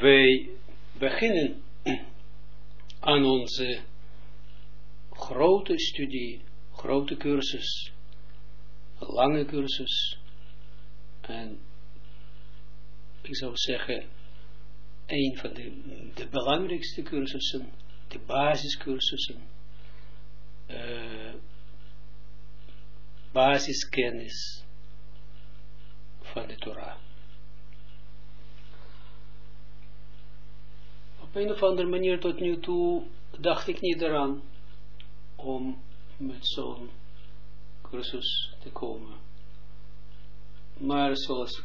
wij beginnen aan onze grote studie, grote cursus, lange cursus, en ik zou zeggen, een van de, de belangrijkste cursussen, de basiscursussen, uh, basiskennis van de Torah. Op een of andere manier tot nu toe dacht ik niet eraan om met zo'n cursus te komen. Maar zoals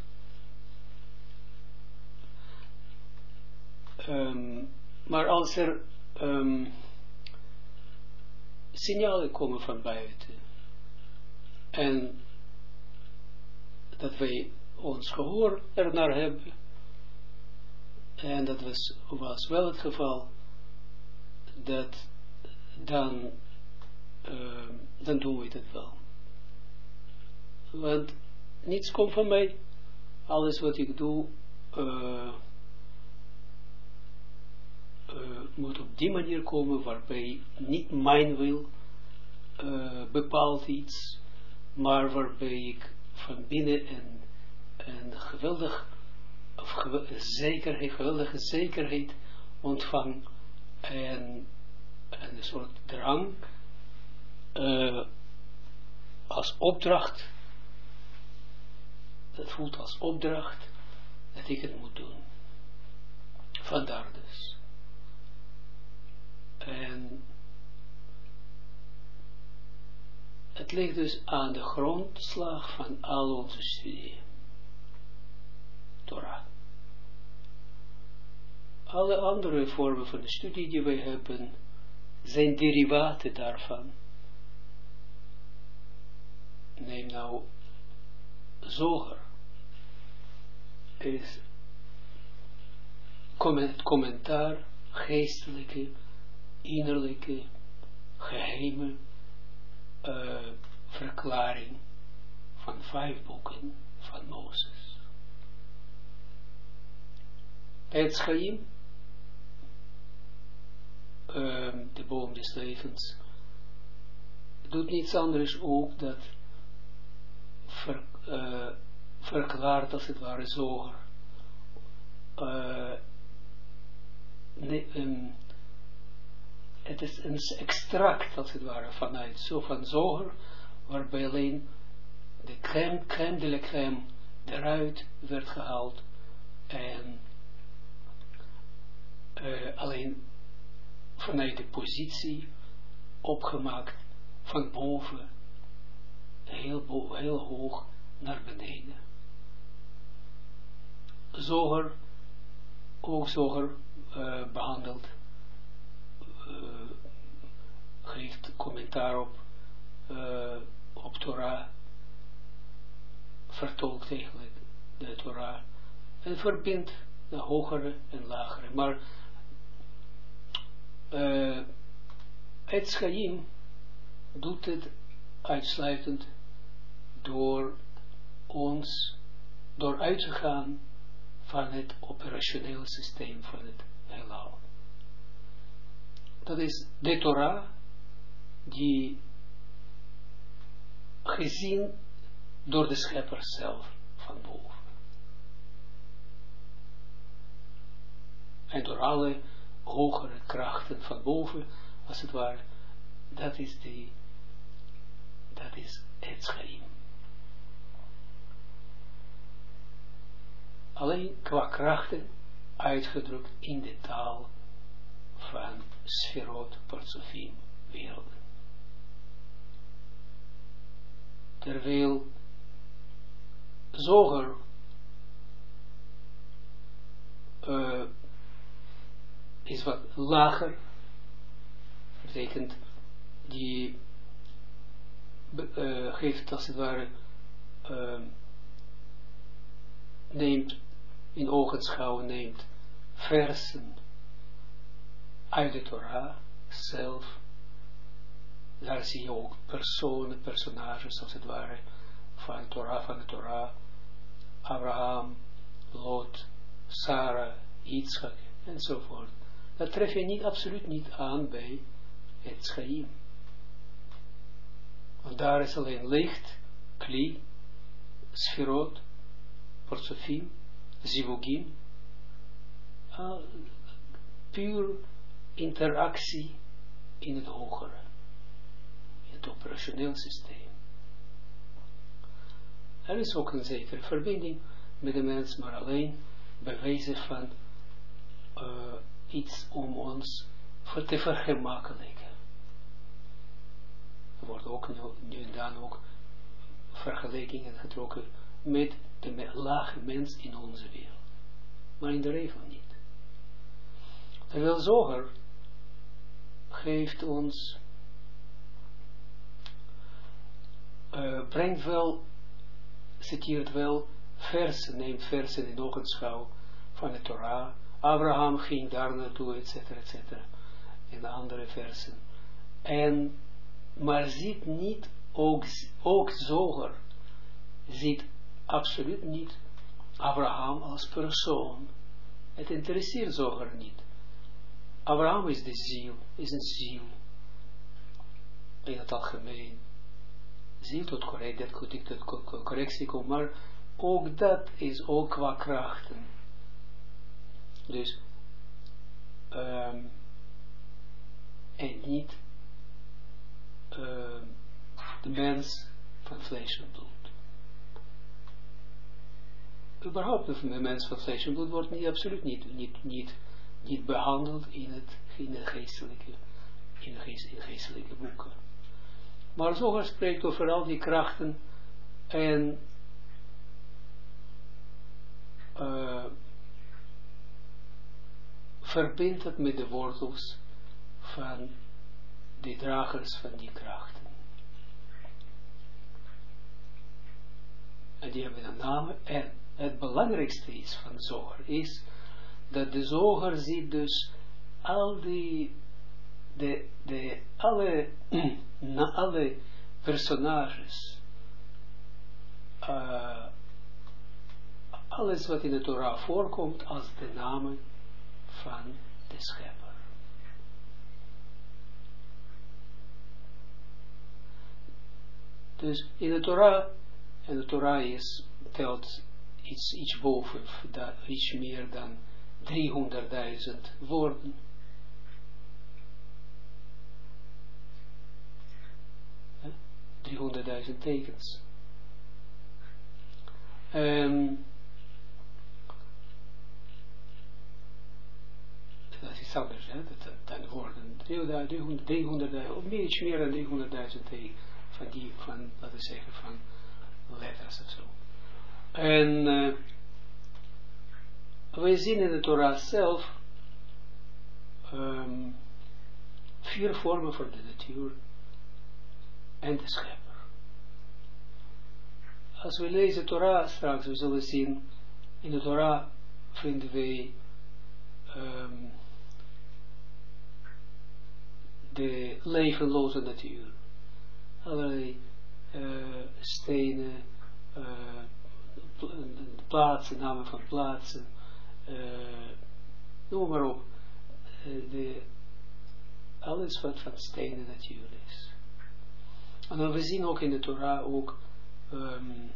um, maar als er um, signalen komen van buiten en dat wij ons gehoor ernaar hebben en dat was, was wel het geval dat dan uh, dan doen we het wel. Want niets komt van mij. Alles wat ik doe uh, uh, moet op die manier komen waarbij niet mijn wil uh, bepaalt iets, maar waarbij ik van binnen een, een geweldig zekerheid, geweldige zekerheid ontvang en, en een soort drang uh, als opdracht dat voelt als opdracht dat ik het moet doen. Vandaar dus. En het ligt dus aan de grondslag van al onze studie. Torah. Alle andere vormen van de studie die wij hebben, zijn derivaten daarvan. Neem nou zoger. Is commentaar, geestelijke, innerlijke, geheime uh, verklaring van vijf boeken van Mozes. Het Chaim, uh, de boom des levens, doet niets anders ook dat uh, verklaart als het ware zoger. Ne, um, het is een extract, als het ware, vanuit zo van zoger, waarbij alleen de crème, crème de la crème eruit werd gehaald en uh, alleen vanuit de positie opgemaakt van boven heel, heel hoog naar beneden. Zoger, ook zoger uh, behandeld uh, geeft commentaar op, uh, op Torah, vertolkt eigenlijk de Torah en verbindt de hogere en lagere. Maar uh, het Schaim doet het uitsluitend door ons, door uit te gaan van het operationele systeem van het heelal dat is de Torah, die gezien door de schepper zelf van boven. En door alle hogere krachten van boven, als het ware, dat is die, dat is het schaim. Alleen qua krachten uitgedrukt in de taal van sferot, partsofim, werelden. Terwijl zoger uh, is wat lager, betekent die uh, geeft als het ware uh, neemt in ogenschouw neemt versen uit de Torah zelf. Daar zie je ook personen, personages als het ware van de Torah, van de Torah. Abraham, Lot, Sarah, Yitzchak, enzovoort. Dat tref je niet, absoluut niet aan bij het schaim. Want daar is alleen licht, kli, sferot, portofim, zivugim, uh, puur interactie in het hogere, in het operationeel systeem. Er is ook een zekere verbinding met de mens, maar alleen bewijzen van uh, iets om ons te vergemakkelijken. Er wordt ook nu, en dan ook vergelijkingen getrokken met de lage mens in onze wereld. Maar in de regel niet. Terwijl Zoger geeft ons, uh, brengt wel, citeert wel versen, neemt versen in ogenschouw van de Torah. Abraham ging daar naartoe, et cetera, et cetera. En andere versen. En, maar ziet niet, ook, ook Zoger, ziet absoluut niet Abraham als persoon. Het interesseert Zoger niet. Abraham is de ziel, is een ziel. In het algemeen. Ziel tot correct, dat dat correctie komt, maar ook dat is ook qua krachten. Dus, um, en niet um, de mens van vlees en bloed. Überhaupt de mens van vlees en bloed wordt niet, absoluut niet, niet, niet, behandeld in, het, in de geestelijke, in de, geest, in geestelijke boeken. Maar Zoger spreekt over al die krachten en uh, verbindt het met de wortels van de dragers van die krachten. En die hebben een naam. En het belangrijkste is van Zoger is dat de Zoger ziet dus al die, de, de, alle, na alle personages, uh, alles wat in de Torah voorkomt als de namen van de schepper. Dus in de Torah, en de Torah is, telt iets, iets boven, dat, iets meer dan 300.000 woorden. Huh? 300.000 tekens. Um, dat is iets anders, hè? Dat, dan worden 300, 300, of meer, iets meer dan 300.000 tekens van die, van, laten we zeggen, van letters of zo. En uh, wij zien in de Torah zelf um, vier vormen voor de natuur en de schepper. Als we lezen Torah straks, we zullen zien, in de Torah vinden wij um, de levenloze natuur. Allerlei uh, stenen, uh, plaatsen, namen van plaatsen, uh, noem maar op, de, alles wat van stenen natuur is. En dan we zien ook in de Torah ook um,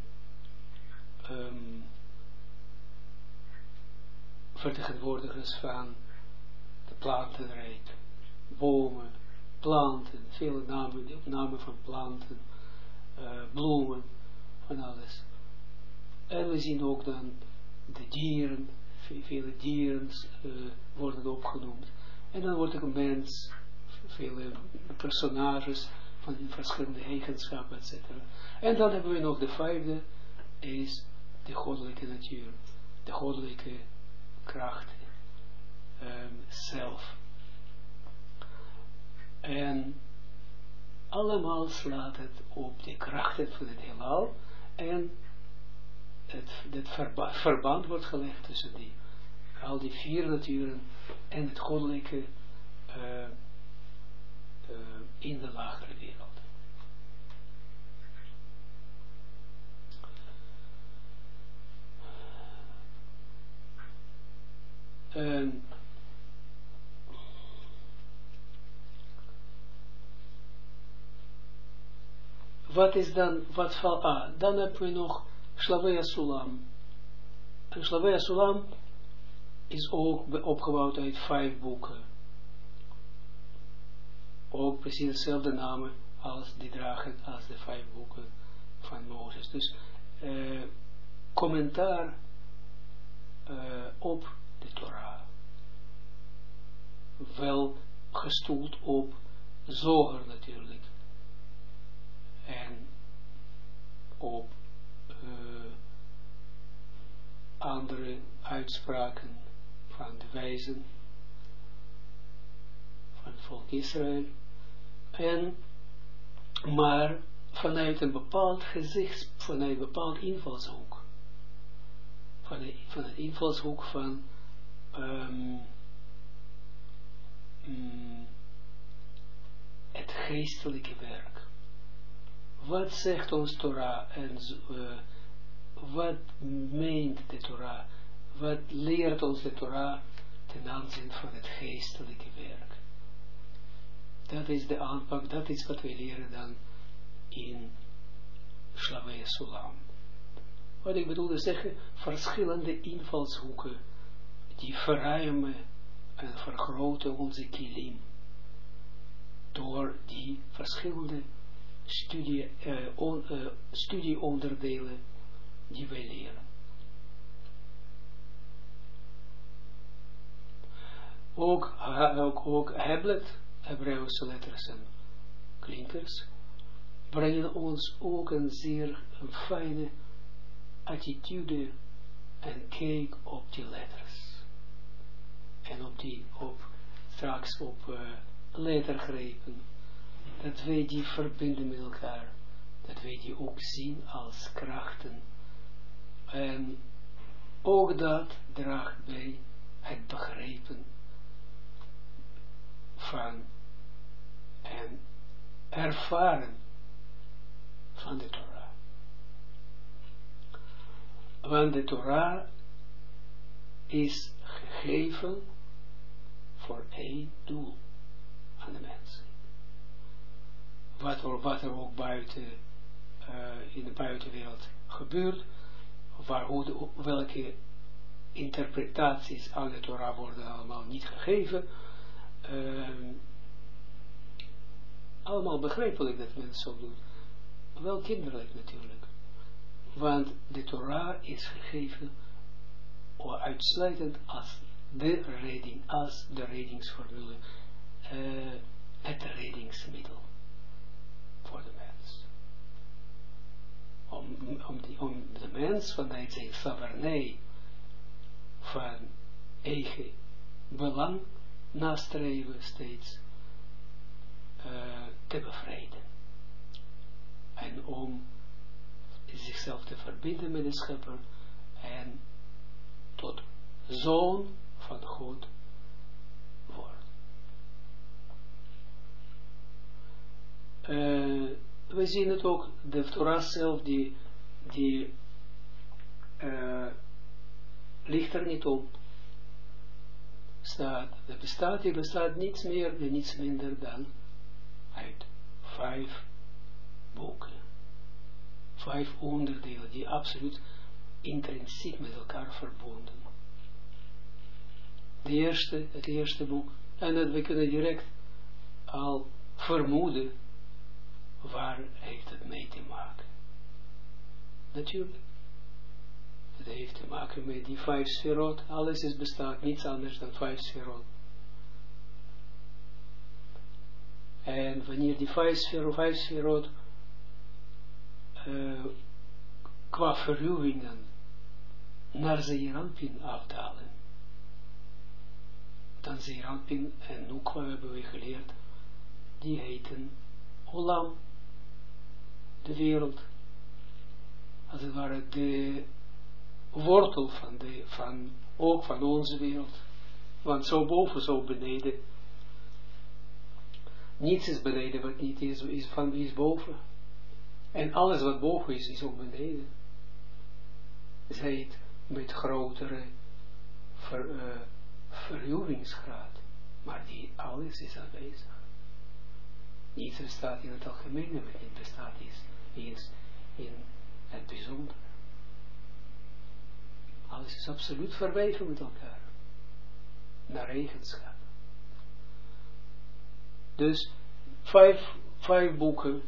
vertegenwoordigers van de plantenrijk, bomen, planten, vele namen, namen van planten, uh, bloemen, van alles. En we zien ook dan de dieren, vele dieren uh, worden opgenoemd. En dan wordt ook een mens, vele personages van verschillende eigenschappen, etc. En dan hebben we nog de vijfde, is de goddelijke natuur, de goddelijke kracht um, zelf. En allemaal slaat het op de krachten van het heelal en het, het verband wordt gelegd tussen die, al die vier naturen en het goddelijke uh, uh, in de lagere wereld. Um, wat is dan, wat valt, ah, dan hebben we nog Slavea Sulam. En Slavea Sulam is ook opgebouwd uit vijf boeken. Ook precies dezelfde namen als die dragen als de vijf boeken van Mozes. Dus uh, commentaar uh, op de Torah. Wel gestoeld op zoger natuurlijk. En op uh, andere uitspraken van de wijzen van het volk Israël. En, maar vanuit een bepaald gezicht, vanuit een bepaald invalshoek. Van, de, van het invalshoek van um, mm, het geestelijke werk. Wat zegt ons Torah en uh, wat meent de Torah? Wat leert ons de Torah ten aanzien van het geestelijke werk? Dat is de aanpak, dat is wat we leren dan in Slavia Sulam. Wat ik bedoelde zeggen, verschillende invalshoeken, die verruimen en vergroten onze kilim, door die verschillende studie, uh, on, studieonderdelen die wij leren. Ook, ook, ook Heblet, Hebreeuwse letters en klinkers, brengen ons ook een zeer fijne attitude en kijk op die letters. En op die, op, straks op uh, lettergrepen, dat wij die verbinden met elkaar, dat wij die ook zien als krachten. En ook dat draagt bij het begrijpen van en ervaren van de Torah. Want de Torah is gegeven voor één doel aan de mensen. Wat er, wat er ook buiten, uh, in de buitenwereld gebeurt, waar, hoe welke interpretaties aan de Torah worden allemaal niet gegeven, uh, allemaal begrijpelijk dat mensen zo doen. Wel kinderlijk natuurlijk. Want de Torah is gegeven uitsluitend als de redding, als de reddingsformule, uh, het reddingsmiddel voor de mens. Om, om, die, de mens vanuit zijn slavernij van eigen belang nastreven steeds uh, te bevrijden. En om zichzelf te verbinden met de schepper en tot zoon van God worden. Uh, we zien het ook, de Torah zelf, die, die uh, ligt er niet op. Staat, er bestaat, er bestaat niets meer en niets minder dan uit vijf boeken vijf onderdelen die absoluut intrinsiek met elkaar verbonden. De eerste, het eerste boek, en dat we kunnen direct al vermoeden waar heeft het mee te maken. Natuurlijk. Het heeft te maken met die vijf sferot. Alles is bestaat, niets anders dan vijf sferot. En wanneer die vijf sferot, vijf uh, qua verruwingen naar Zeeranpin afdalen. Dan Zeeranpin en Nukwa hebben we geleerd, die heten Olam, de wereld, als het ware de wortel van, de, van ook van onze wereld. Want zo boven, zo beneden. Niets is beneden wat niet is, is van wie is boven. En alles wat boven is, is ook beneden. Zij het met grotere ver, uh, verhuwingsgraad, maar die alles is aanwezig. Niets bestaat in het algemeen, maar bestaat is, is in het bijzonder. Alles is absoluut verweven met elkaar. Naar eigenschap. Dus vijf, vijf boeken,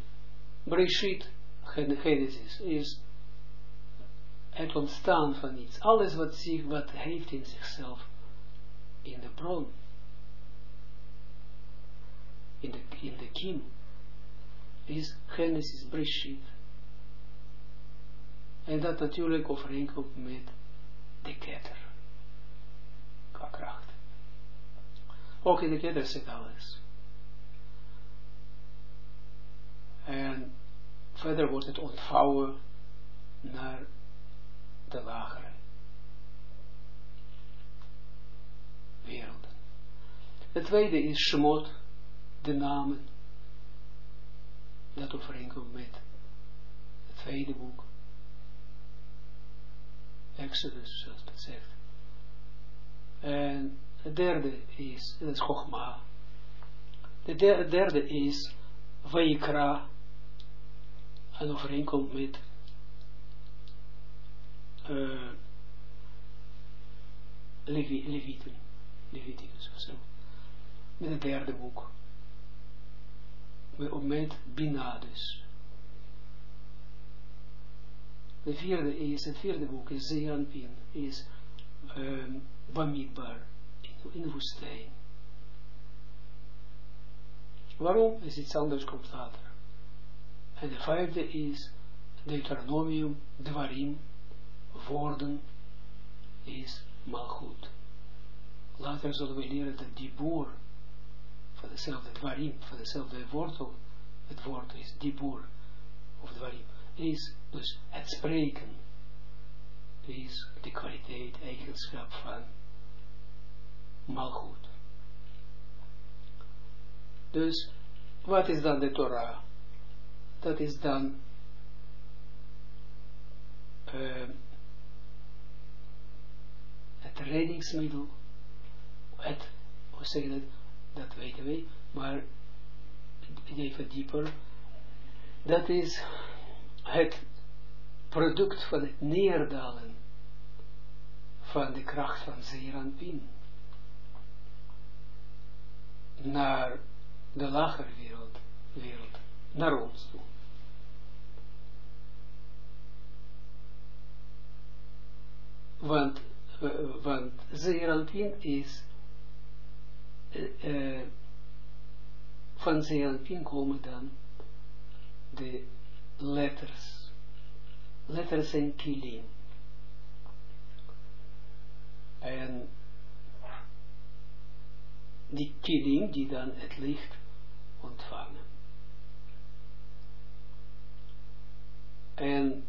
Breshit, Genesis, is het ontstaan van iets. Alles wat, zich, wat heeft in zichzelf, in de bron, in de, in de kiem, is Genesis, Breshit. En dat natuurlijk overeenkomt met de ketter. Qua kracht. Ook in de ketter zit alles. En verder wordt het ontvouwen naar de lagere werelden. Het tweede is Shemot, de namen. Dat overeenkomt met het tweede boek. Exodus, zoals het zegt. En het derde is, dat is. De derde is Vaikra. En overeenkomt met uh, Levi. Leviticus of zo. Met het derde boek. Met, met Bina dus. De vierde is, het vierde boek is Zeanpin, is um, Bamidbar, in de woestijn. Waarom? Is iets anders komt later. En de vijfde is Deuteronomium, Dwarim, woorden, is Malchut. Later zullen we leren dat die boer, van dezelfde Dwarim, van dezelfde wortel, het woord is Dibur, of Dwarim, is dus het spreken is de kwaliteit, eigenschap van malgoed. Dus, wat is dan de Torah? Dat is dan uh, het reddingsmiddel, het, hoe zeg je dat, dat weten we, maar even dieper, dat is het product van het neerdalen van de kracht van Zeeranpin naar de lagere wereld, wereld, naar ons toe. Want, uh, want Zeeranpin is uh, uh, van Zeeranpin komen dan de letters. Letters zijn kilim. En die kilim die dan het licht ontvangen. En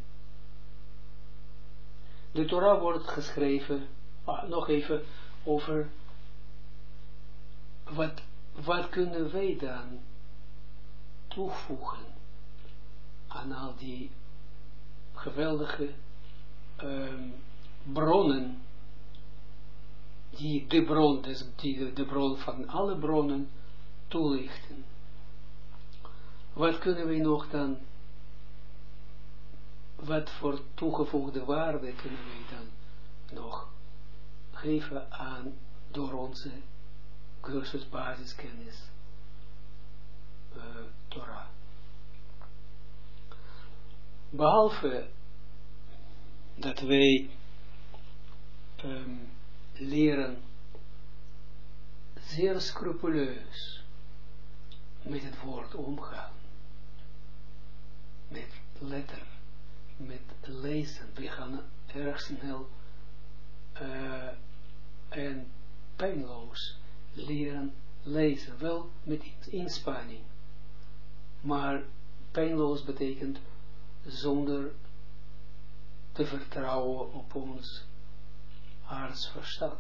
de Torah wordt geschreven, ah, nog even over wat, wat kunnen wij dan toevoegen aan al die geweldige um, bronnen, die de bron, dus die de bron van alle bronnen toelichten. Wat kunnen we nog dan, wat voor toegevoegde waarde kunnen we dan nog geven aan door onze cursus basiskennis uh, Torah behalve dat wij um, leren zeer scrupuleus met het woord omgaan, met letter, met lezen. We gaan erg snel uh, en pijnloos leren lezen, wel met inspanning, maar pijnloos betekent zonder te vertrouwen op ons hartsverstand.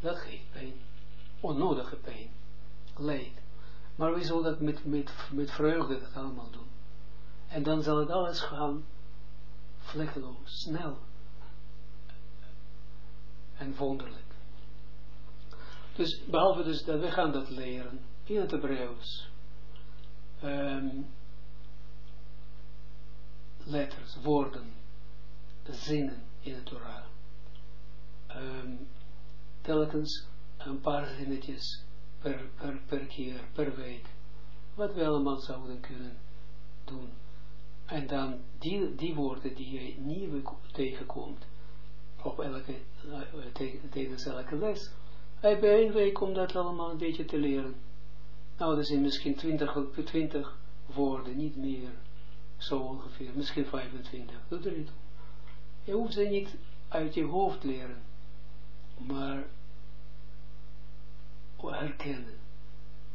Dat geeft pijn, onnodige pijn, leed. Maar we zullen dat met, met, met vreugde dat allemaal doen. En dan zal het alles gaan vlekkeloos, snel en wonderlijk. Dus behalve dus dat we gaan dat leren in het Hebreeuws. Um, letters, woorden, zinnen in de Torah. Um, telkens een paar zinnetjes per, per, per keer, per week. Wat we allemaal zouden kunnen doen. En dan die, die woorden die je nieuw tegenkomt, op elke, uh, tijdens elke les, hij één week om dat allemaal een beetje te leren. Nou, dat zijn misschien 20, 20 woorden, niet meer. Zo ongeveer, misschien 25. Doe er niet Je hoeft ze niet uit je hoofd leren, maar herkennen,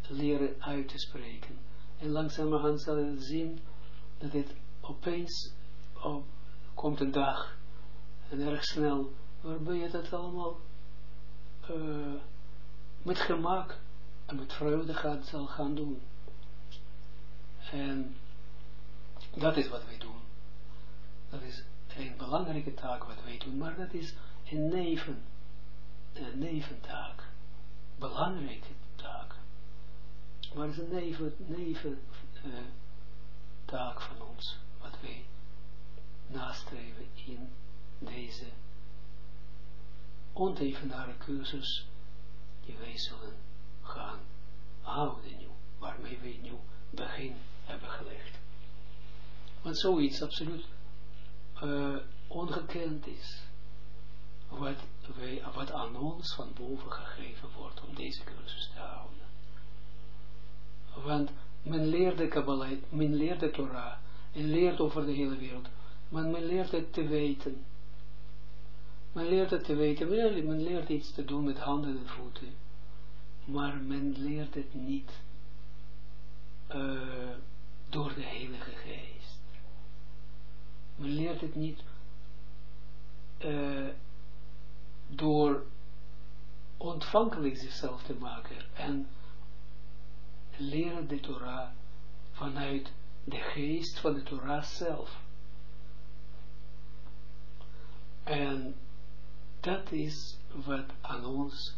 leren uit te spreken. En langzamerhand zal je zien dat het opeens op, komt een dag en erg snel, waarbij je dat allemaal uh, met gemak en met vreugde gaat, zal gaan doen. En dat is wat wij doen. Dat is een belangrijke taak wat wij doen, maar dat is een neven, een neventaak. Belangrijke taak. Maar het is een neven, neven uh, taak van ons, wat wij nastreven in deze onevenare cursus die wij zullen gaan houden nu, waarmee wij nu begin hebben gelegd. Want zoiets absoluut uh, ongekend is, wat, wij, wat aan ons van boven gegeven wordt om deze cursus te houden. Want men leert de Kabbalah, men leert de Torah, en leert over de hele wereld, maar men leert het te weten. Men leert het te weten, men leert iets te doen met handen en voeten, maar men leert het niet uh, door de Heilige Geest. Men leert het niet uh, door ontvankelijk zichzelf te maken en leren de Torah vanuit de geest van de Torah zelf. En dat is wat aan ons,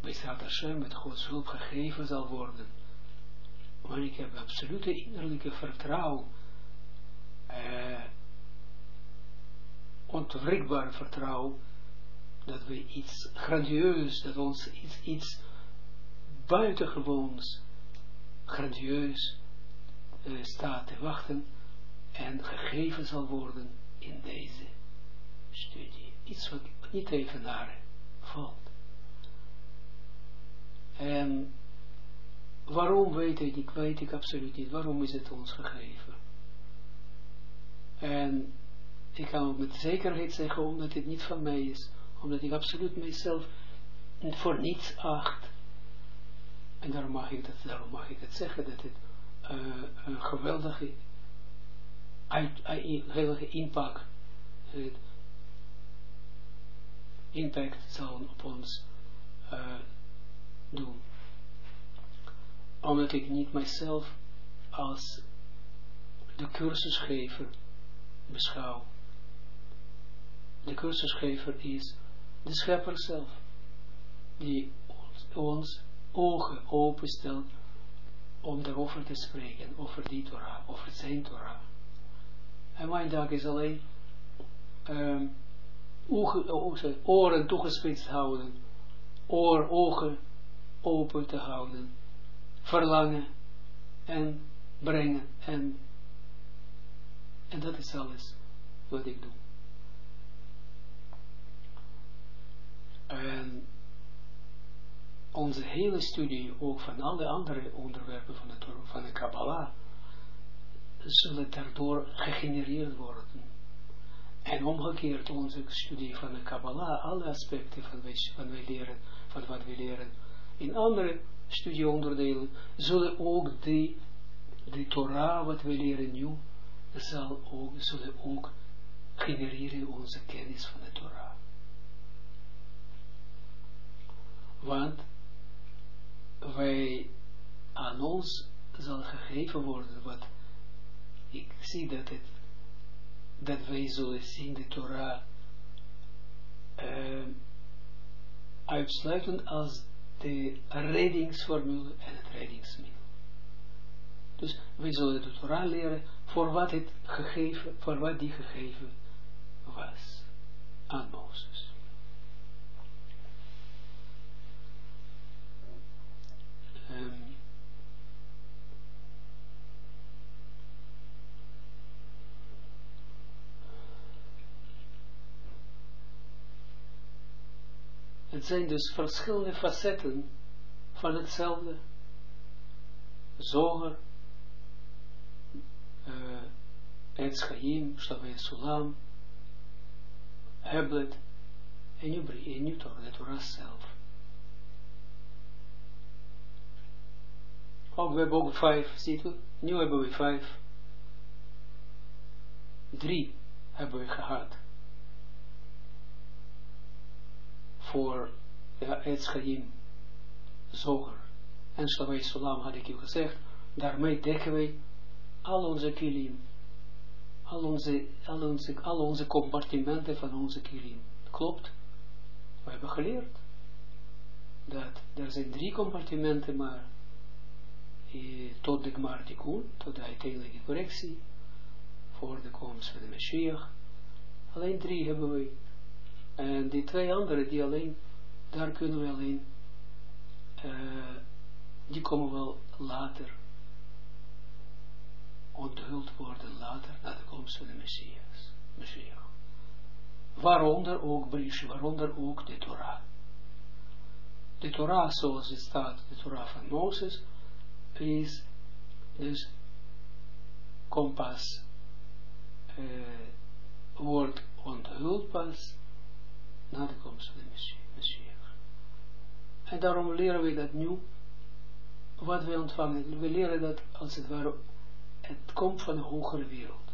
bij Zat Hashem, met Gods hulp gegeven zal worden. Want ik heb absolute innerlijke vertrouwen, eh, ontwrikbaar vertrouwen, dat we iets grandieus, dat ons iets, iets buitengewoons, grandieus uh, staat te wachten en gegeven zal worden in deze studie. Iets wat niet naar valt. En waarom weet ik niet, weet ik absoluut niet. Waarom is het ons gegeven? En ik kan met zekerheid zeggen, omdat het niet van mij is. Omdat ik absoluut mijzelf voor niets acht. En daarom mag ik dat, daarom mag ik het zeggen, dat het uh, een geweldige, uit, uit, geweldige impact, het, impact zal op ons uh, doen. Omdat ik niet mijzelf als de cursusgever beschouw. De cursusgever is de schepper zelf, die ons, ogen openstelt om erover te spreken, over die Torah, over zijn Torah. En mijn dag is alleen um, oren toegespitst houden, oor, ogen open te houden, verlangen en brengen en, en dat is alles wat ik doe. En onze hele studie, ook van alle andere onderwerpen van de, van de Kabbalah, zullen daardoor gegenereerd worden. En omgekeerd onze studie van de Kabbalah, alle aspecten van, van, leren, van wat we leren in andere studieonderdelen, zullen ook die, de Torah wat we leren nu, zal ook, zullen ook genereren onze kennis van de Torah. Want wij aan ons zal gegeven worden wat ik zie dat het dat wij zullen zien de Torah uh, uitsluitend als de reddingsformule en het reddingsmiddel. Dus we zullen de Torah leren voor wat het gegeven, voor wat die gegeven was aan Mozes. Um, Het zijn dus verschillende facetten van hetzelfde. Zoger, uh, Etz Chaim, Shavei Sulam, Heblet, en nu, en nu toch de Torah zelf. Ook, we hebben ook vijf, ziet u? Nu hebben we vijf. Drie hebben we gehad. Voor ja, Etschaim, Zoger en Slavai Sulam had ik u gezegd, daarmee dekken wij al onze kilim, al onze, al onze, al onze compartimenten van onze kilim. Klopt? We hebben geleerd dat er zijn drie compartimenten maar eh, tot de Gmartikun, tot de uiteindelijke correctie, voor de komst van de Mashiach. Alleen drie hebben we en die twee andere, die alleen, daar kunnen we alleen, uh, die komen wel later, onthuld worden later, na de komst van de Messias. Messias. Waaronder ook Brish, waaronder ook de Torah. De Torah, zoals het staat, de Torah van Mozes, is dus kompas, uh, wordt onthuld pas na de komst van de Messias. En daarom leren we dat nu, wat we ontvangen. We leren dat als het ware, het komt van de hogere wereld.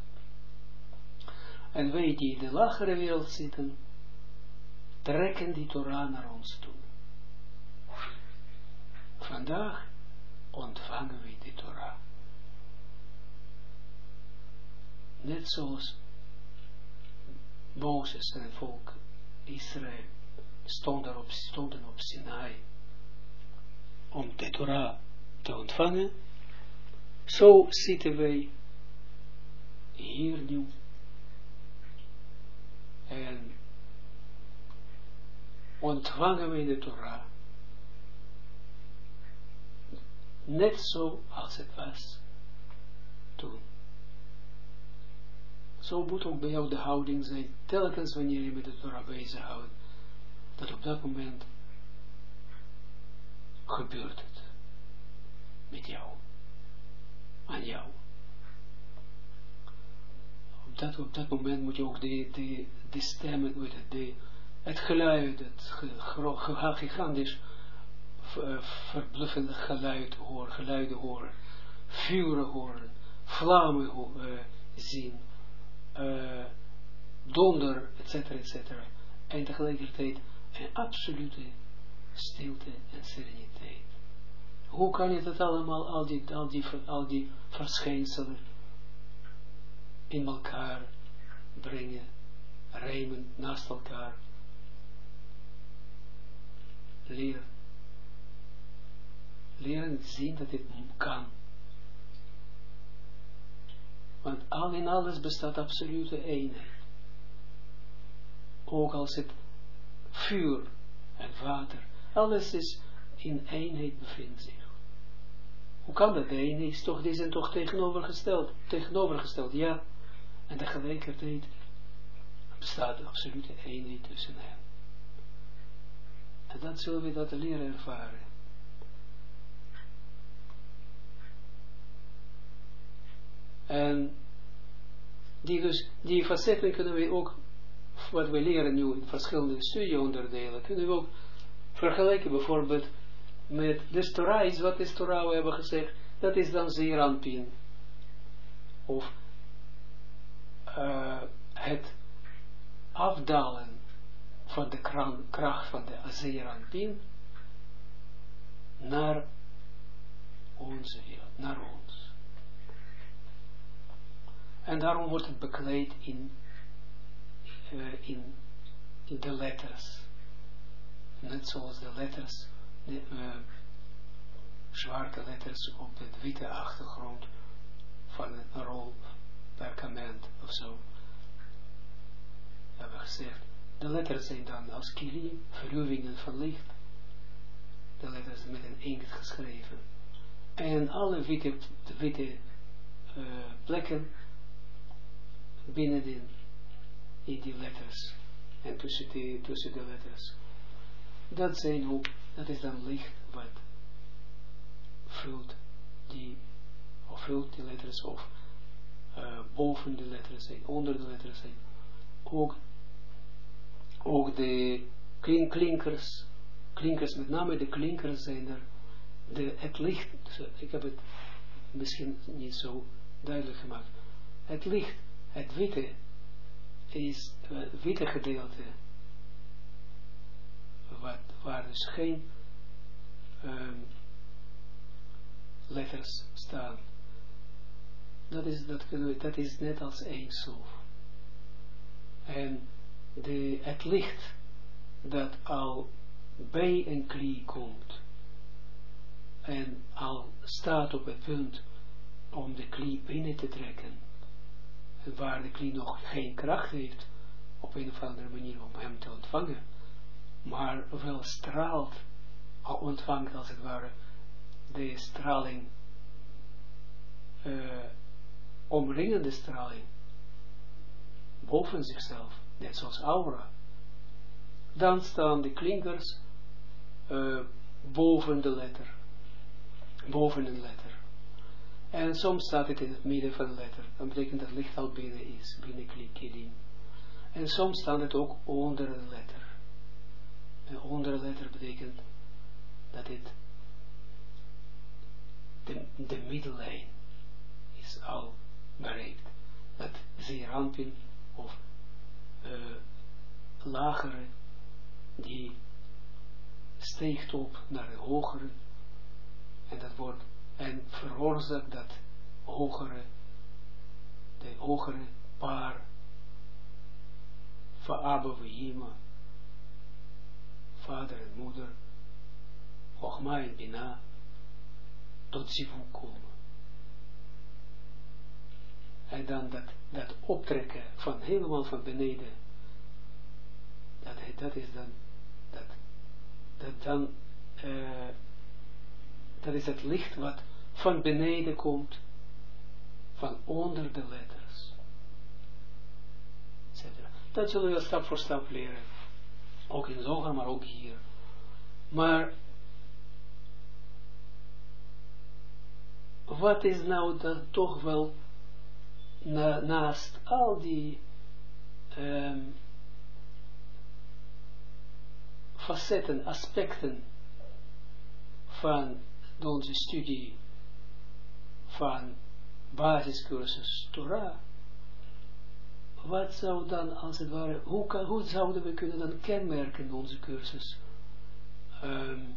En wij die in de lagere wereld zitten, trekken die Torah naar ons toe. Vandaag ontvangen we die Torah. Net zoals Mozes en het volk Israël stonden op, stonden op Sinai om de Torah te ontvangen, zo zitten wij hier nu en ontvangen wij de Torah net zo als het was toen. Zo moet ook bij jou de houding zijn, telkens wanneer je met de Torah bezighoudt, dat op dat moment gebeurt het met jou, aan jou. Op dat, op dat moment moet je ook de, de, de stemmen, de, het geluid, het gigantisch verbluffende geluid horen, geluiden horen, vuren horen, vlammen uh, zien, uh, donder, etc., etc. En tegelijkertijd een absolute stilte en sereniteit. Hoe kan je dat allemaal, al die, al die, al die verschijnselen in elkaar brengen, rijmen naast elkaar, leren, leren zien dat dit kan. Want al in alles bestaat absolute eenheid. Ook als het vuur en water, alles is in eenheid bevindt zich. Hoe kan dat? De eenheid is toch, die zijn toch tegenovergesteld, tegenovergesteld, ja. En tegelijkertijd bestaat absolute eenheid tussen hen. En dat zullen we dat leren ervaren. En die, dus, die facetten kunnen we ook, wat we leren nu in verschillende studieonderdelen, kunnen we ook vergelijken bijvoorbeeld met de Torah wat is Torah, we hebben gezegd, dat is dan Zeeranpin. Of uh, het afdalen van de kracht van de Zeeranpin naar onze wereld, naar ons. En daarom wordt het bekleed in, uh, in, in de letters. Net zoals de letters de, uh, zwarte letters op de witte achtergrond van een rol perkament of zo. Hebben gezegd. De letters zijn dan als kilim, verruwingen van licht. De letters met een inkt geschreven. En alle witte, witte uh, plekken binnenin in die letters en tussen, die, tussen de letters. Dat zijn ook, dat is dan licht wat vult die, of vult die letters of uh, boven de letters zijn, onder de letters zijn. Ook, ook de klink, klinkers, klinkers, met name de klinkers zijn er, de, het licht, ik heb het misschien niet zo duidelijk gemaakt, het licht, het witte, is het uh, witte gedeelte, wat, waar dus geen um, letters staan. Dat is, dat, dat is net als één soef. En het licht dat al bij een klie komt en al staat op het punt om de klie binnen te trekken, en waar de klie nog geen kracht heeft, op een of andere manier om hem te ontvangen, maar wel straalt, ontvangt als het ware, de straling, uh, omringende straling, boven zichzelf, net zoals aura. Dan staan de klinkers uh, boven de letter, boven een letter. En soms staat het in het midden van de letter. Dan betekent dat het licht al binnen is, binnen klikkelim. En soms staat het ook onder de letter. En onder de letter betekent dat het de, de middellijn is al bereikt. Dat zeerampin of uh, lagere die steekt op naar de hogere en dat wordt en veroorzaakt dat hogere, de hogere paar van Abba vader en moeder, Hochma en Bina, tot zivuk komen. En dan dat, dat optrekken van helemaal van beneden, dat, dat is dan, dat, dat dan, uh, dat is het licht wat van beneden komt, van onder de letters. Dat zullen we stap voor stap leren. Ook in Zoger, maar ook hier. Maar wat is nou dan toch wel na, naast al die um, facetten, aspecten van onze studie van basiscursus Torah, wat zou dan als het ware, hoe, hoe zouden we kunnen dan kenmerken onze cursus? Um,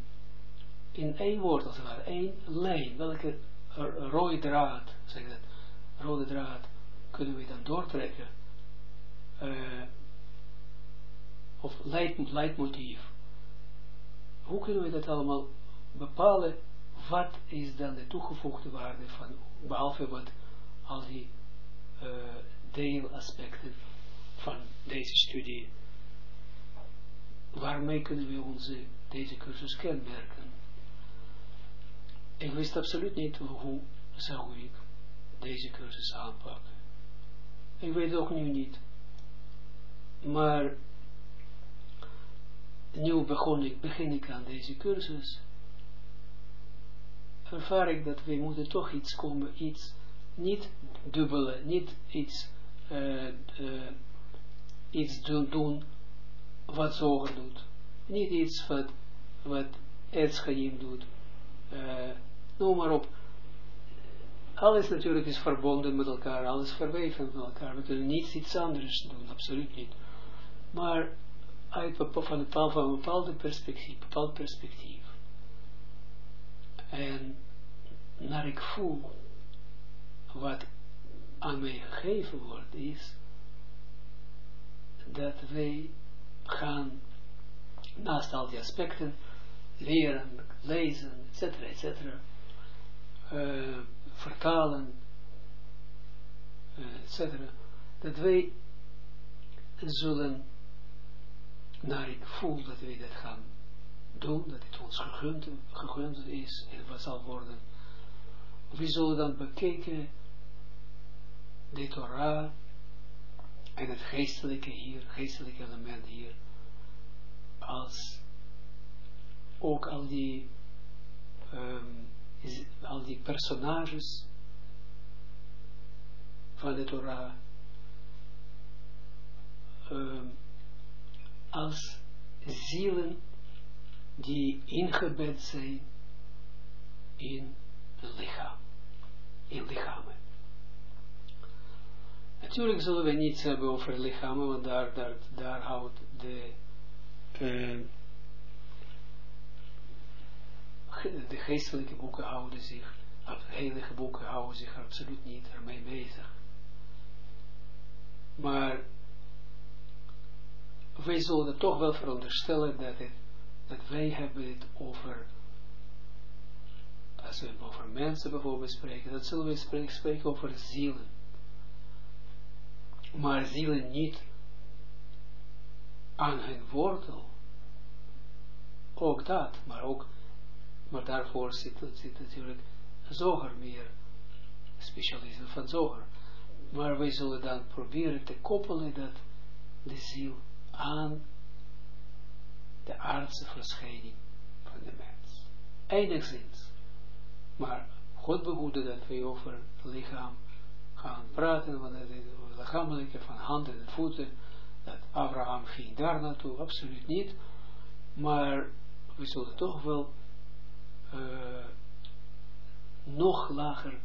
in één woord als het ware, één lijn, welke rode draad, zeg dat, rode draad, kunnen we dan doortrekken, uh, of leidmotief, hoe kunnen we dat allemaal bepalen, wat is dan de toegevoegde waarde van, behalve wat al die uh, deelaspecten van deze studie, waarmee kunnen we onze, deze cursus kenmerken. Ik wist absoluut niet hoe zou ik deze cursus aanpakken. Ik weet ook nu niet. Maar nu begon ik, begin ik aan deze cursus ervaar ik dat we moeten toch iets komen, iets, niet dubbele, niet iets, uh, iets doen, doen wat Zoger doet. Niet iets wat, wat Etschaim doet. Uh, noem maar op. Alles natuurlijk is verbonden met elkaar, alles verweven met elkaar. We kunnen niets iets anders doen, absoluut niet. Maar uit van een bepaald perspectief, bepaald perspectief. En naar ik voel wat aan mij gegeven wordt, is dat wij gaan, naast al die aspecten, leren, lezen, etc. etc. Uh, vertalen, uh, etc. Dat wij zullen naar ik voel dat wij dat gaan doen, dat het ons gegund, is en wat zal worden. We zullen dan bekijken de Torah en het geestelijke hier, geestelijke element hier, als ook al die, al die personages van de Torah, um, als zielen die ingebed zijn in een lichaam, in lichamen. Natuurlijk zullen we niets hebben over lichamen, want daar, daar, daar houdt de, uh, de geestelijke boeken houden zich, heilige boeken houden zich absoluut niet ermee bezig. Maar wij zullen toch wel veronderstellen dat, het, dat wij hebben het over, als we over mensen bijvoorbeeld spreken, dan zullen we spreken, spreken over zielen. Maar zielen niet aan hun wortel. Ook dat, maar ook, maar daarvoor zit, zit natuurlijk zoger meer specialisme van zoger. Maar wij zullen dan proberen te koppelen dat de ziel aan de aardse verschijning van de mens. Enigszins. Maar God behoede dat wij over lichaam gaan praten, want het lichamelijke van handen en voeten, dat Abraham ging daar naartoe, absoluut niet. Maar we zullen toch wel uh, nog lager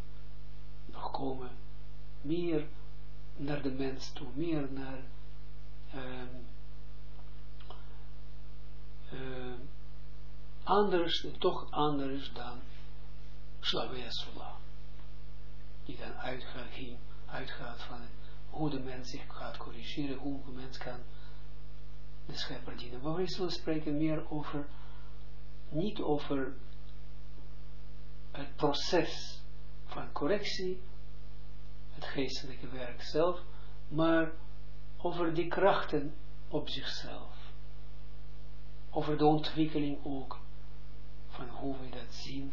nog komen, meer naar de mens toe, meer naar um, uh, anders, toch anders dan Slavia Sula. Die dan uitgaat, uitgaat van hoe de mens zich gaat corrigeren, hoe de mens kan de schepper dienen. Maar wij zullen spreken meer over, niet over het proces van correctie, het geestelijke werk zelf, maar over die krachten op zichzelf over de ontwikkeling ook van hoe we dat zien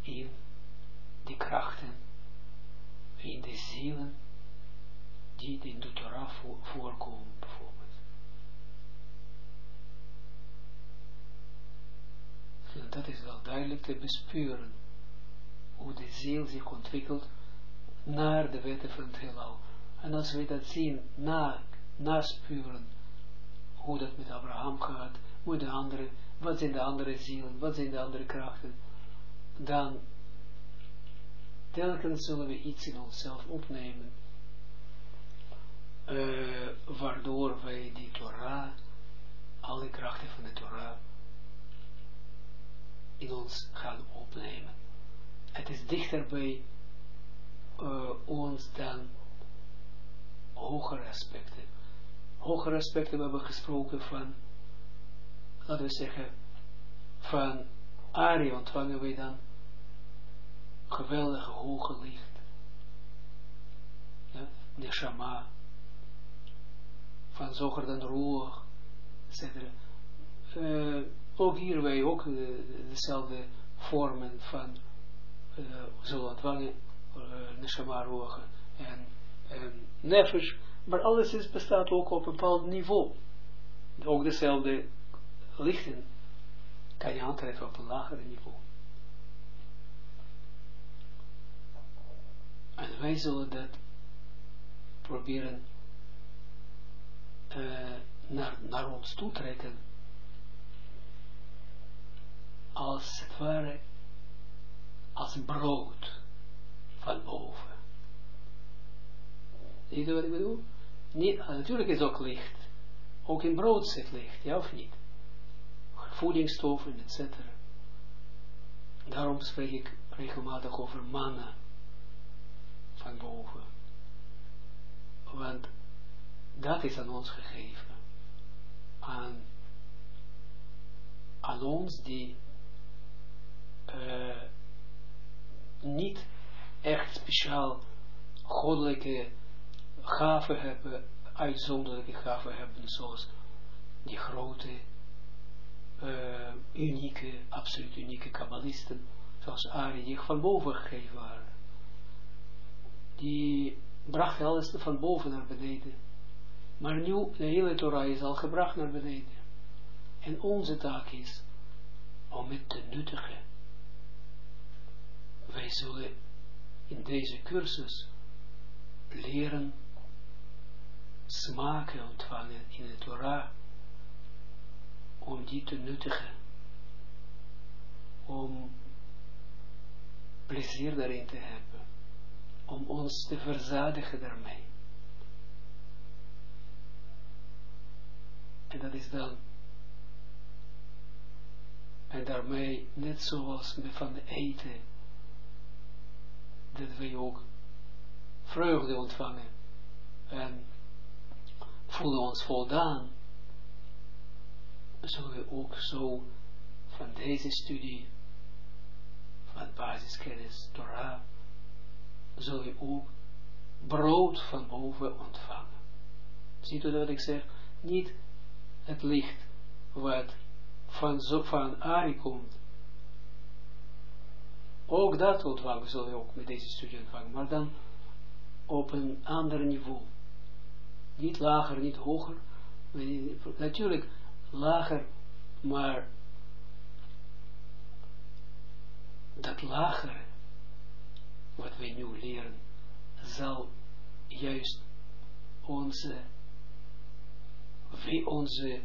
in die krachten, in de zielen die in de Torah voorkomen bijvoorbeeld. Dat is wel duidelijk te bespeuren, hoe de ziel zich ontwikkelt naar de wetten van het heelal. En als we dat zien, na, naspuren, hoe dat met Abraham gaat, hoe de andere, wat zijn de andere zielen, wat zijn de andere krachten, dan telkens zullen we iets in onszelf opnemen, uh, waardoor wij die Torah, alle krachten van de Torah, in ons gaan opnemen. Het is dichter bij uh, ons dan hogere aspecten. Hogere aspecten we hebben gesproken van laten we zeggen, van Ari ontvangen wij dan geweldige hoge licht. Ja, neshama, van zoger dan roer, etc. Uh, ook hier wij ook de, dezelfde vormen van uh, zullen ontvangen, uh, neshama roer en, en nefesh, maar alles is, bestaat ook op een bepaald niveau. Ook dezelfde lichten kan je aantreffen op een lagere niveau. En wij zullen dat proberen uh, naar, naar ons toe trekken als het ware als brood van boven. Zie je wat ik bedoel? Natuurlijk is ook licht. Ook in brood zit licht, ja of niet? Voedingsstoffen, etc. Daarom spreek ik regelmatig over manna van boven. Want dat is aan ons gegeven. Aan, aan ons die uh, niet echt speciaal goddelijke gaven hebben, uitzonderlijke gaven hebben, zoals die grote, uh, unieke, absoluut unieke kabbalisten, zoals Ari, die van boven gegeven waren. Die brachten alles van boven naar beneden. Maar nu, de hele Torah is al gebracht naar beneden. En onze taak is om het te nuttigen. Wij zullen in deze cursus leren smaken ontvangen in de Torah om die te nuttigen. Om plezier daarin te hebben. Om ons te verzadigen daarmee. En dat is dan en daarmee, net zoals van de eten, dat wij ook vreugde ontvangen en voelen ons voldaan, zullen we ook zo van deze studie, van basiskennis, Torah, zullen we ook brood van boven ontvangen. Ziet u wat ik zeg? Niet het licht wat van, van Ari komt. Ook dat ontvangen zul je ook met deze studie ontvangen, maar dan op een ander niveau. Niet lager, niet hoger. Natuurlijk lager, maar dat lagere, wat wij nu leren, zal juist onze, onze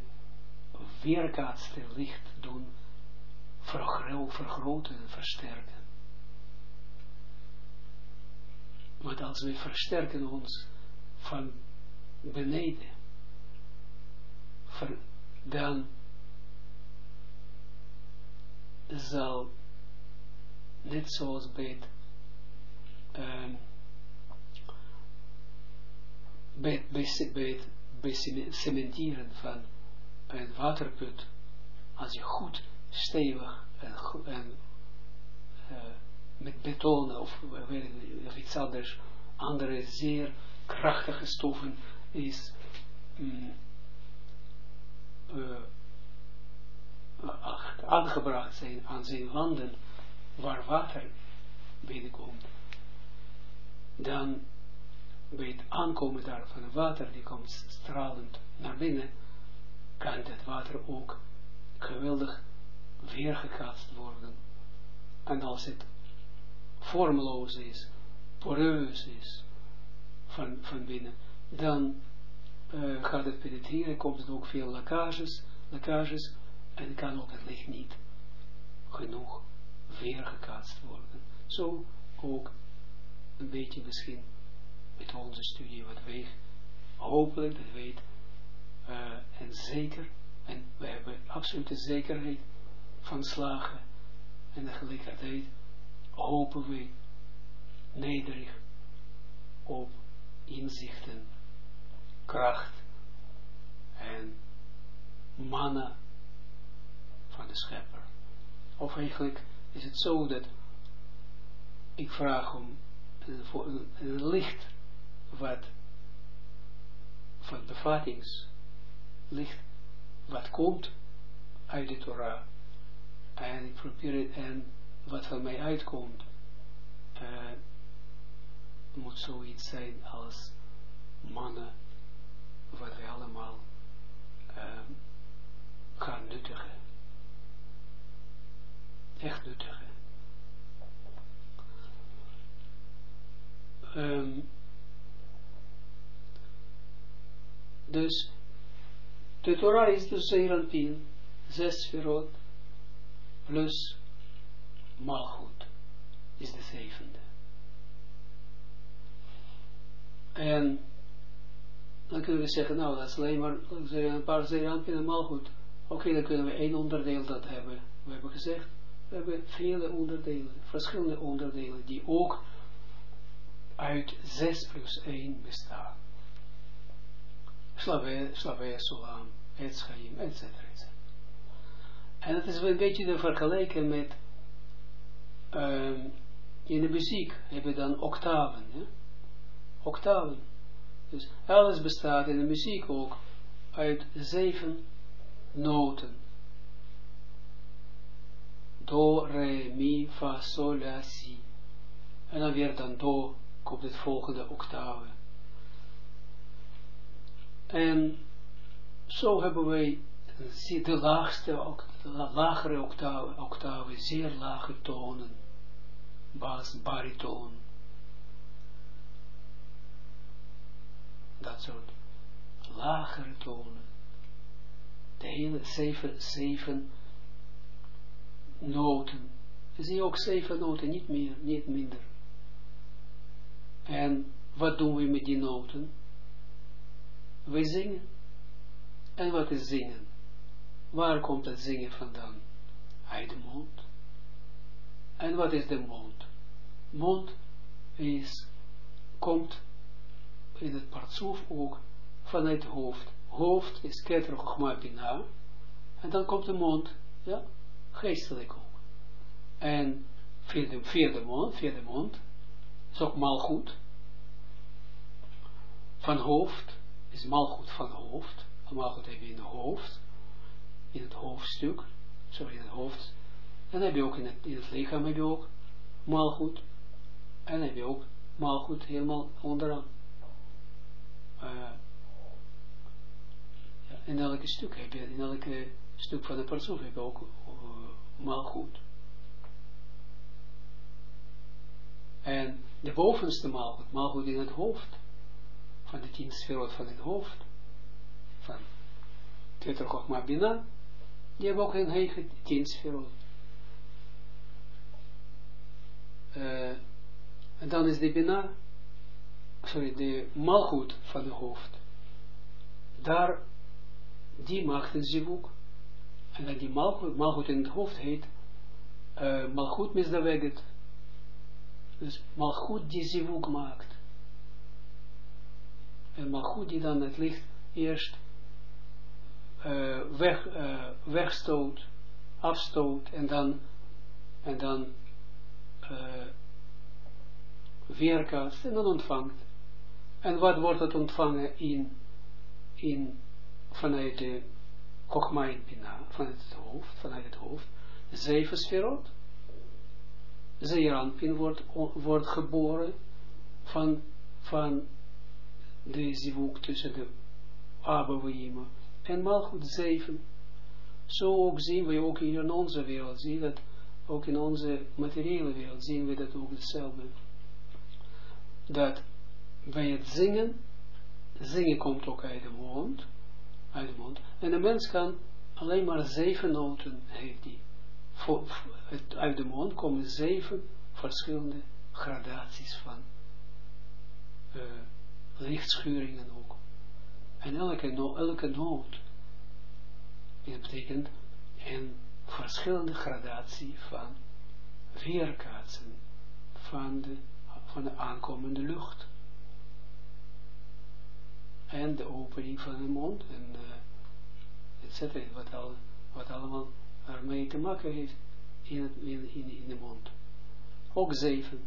weerkaatste licht doen vergroten en versterken. Want als we versterken ons van beneden, dan zal, net zoals bij het, um, bij, bij, cementeren van een waterput, als je goed stevig en, en uh, met beton of, of iets anders, andere zeer krachtige stoffen is mm, aangebracht zijn aan zijn wanden waar water binnenkomt, dan bij het aankomen daar van het water, die komt stralend naar binnen, kan dat water ook geweldig weergekaatst worden. En als het vormloos is, poreus is van, van binnen, dan uh, gaat het penetreren, komt het ook veel lekkages, lekkages en kan ook het licht niet genoeg weergekaatst worden. Zo ook een beetje misschien met onze studie wat wij hopelijk dat weet uh, en zeker, en we hebben absolute zekerheid van slagen en tegelijkertijd hopen we nederig op inzichten, kracht en mannen van de schepper. Of eigenlijk is het zo dat ik vraag om een, een licht wat van bevattings licht wat komt uit de Torah. En ik probeer het, en wat van mij uitkomt, uh, moet zoiets zijn als mannen, wat wij allemaal uh, gaan nuttigen. Echt nuttigen. Um, dus de Torah is dus Zeranpin, zes verrot, plus Malchut is de zevende. En dan kunnen we zeggen, nou dat is alleen maar een paar Zeranpin en Malchut. Oké, dan kunnen we één onderdeel dat hebben. We hebben gezegd, we hebben vele onderdelen, verschillende onderdelen, die ook uit 6 plus 1 bestaan. Slavе, Slavе, Sulam, Etschaim, etc. En het is een beetje te vergelijken met, um, in de muziek heb je dan octaven, octaven. Dus alles bestaat in de muziek ook uit zeven noten. Do, re, mi, fa, sol, la, si. En dan weer dan do, komt het volgende octave. En zo hebben wij de laagste, de lagere octave, octave, zeer lage tonen, bas, bariton, dat soort lagere tonen. De hele zeven, zeven noten. Zie je ook zeven noten, niet meer, niet minder. En wat doen we met die noten? We zingen. En wat is zingen? Waar komt het zingen vandaan? Uit de mond. En wat is de mond? Mond is, komt in het partsoef ook vanuit het hoofd. Hoofd is keter bina. En dan komt de mond, ja, geestelijk ook. En via de, mond, via de mond, is ook malgoed. Van hoofd, is malgoed van hoofd. Malgoed heb je in het hoofd, in het hoofdstuk, sorry, in het hoofd. En dan heb je ook in het, in het lichaam heb je ook malgoed. En heb je ook malgoed helemaal onderaan. Uh, ja, in elke stuk heb je, in elke stuk van de persoon heb je ook uh, malgoed. En de bovenste maalgoed, maalgoed in het hoofd, van de tien van het hoofd, van Keter Chochma Bina, die hebben ook een eigen tien. Uh, en dan is de Bina, sorry, de malgoed van het hoofd. Daar, die maakt een zivuk. En dan die malgoed, malgoed in het hoofd heet, uh, malgoed misdaweget. Dus malgoed die zivuk maakt. En malgoed die dan het licht eerst uh, weg, uh, wegstoot, afstoot en dan, en dan uh, weerkaatst en dan ontvangt. En wat wordt het ontvangen in, in vanuit de Chogma in Pina, vanuit het hoofd, vanuit het hoofd, zeven sferot. Zeeranpin wordt, wordt geboren van, van de zivuk tussen de Abba en Malchut zeven. Zo ook zien we ook in onze wereld, zien dat ook in onze materiële wereld zien we dat ook hetzelfde. Dat bij het zingen, zingen komt ook uit de mond, uit de mond, en de mens kan alleen maar zeven noten heeft die. uit de mond komen zeven verschillende gradaties van uh, lichtschuringen ook. En elke, no elke noot betekent een verschillende gradatie van weerkaatsen van de, van de aankomende lucht. En de opening van de mond en uh, et cetera, wat, wat allemaal ermee te maken heeft in, in, in, de mond. Ook zeven.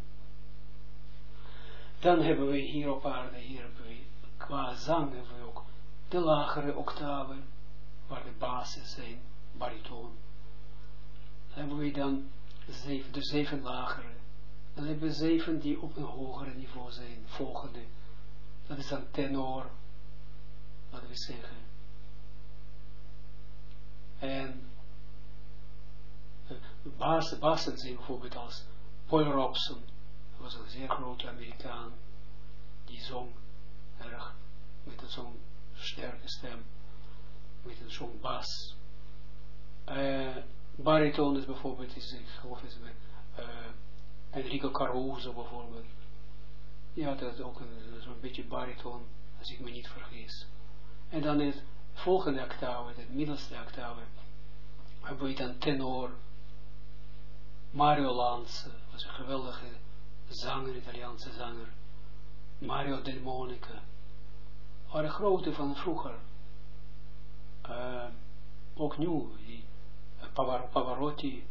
Dan hebben we hier op aarde, hier we, qua zang hebben we ook de lagere octaven, waar de basis zijn, bariton. Dan hebben we dan zeven, de zeven lagere. Dan hebben we zeven die op een hogere niveau zijn, volgende. Dat is dan tenor, laten we zeggen. En de basis, basen zijn bijvoorbeeld als Paul Robson, was een zeer grote Amerikaan, die zong erg met zo'n sterke stem met een zo'n bas. Uh, bariton is bijvoorbeeld, is, ik geloof is uh, Enrico Caruso bijvoorbeeld. Ja, dat is ook zo'n beetje bariton, als ik me niet vergis. En dan het volgende octave, de middelste octave, hebben we dan tenor. Mario Lanz was een geweldige zanger, Italiaanse zanger. Mario Del Monica. Waren grote van vroeger uh, ook nu, die Pavarotti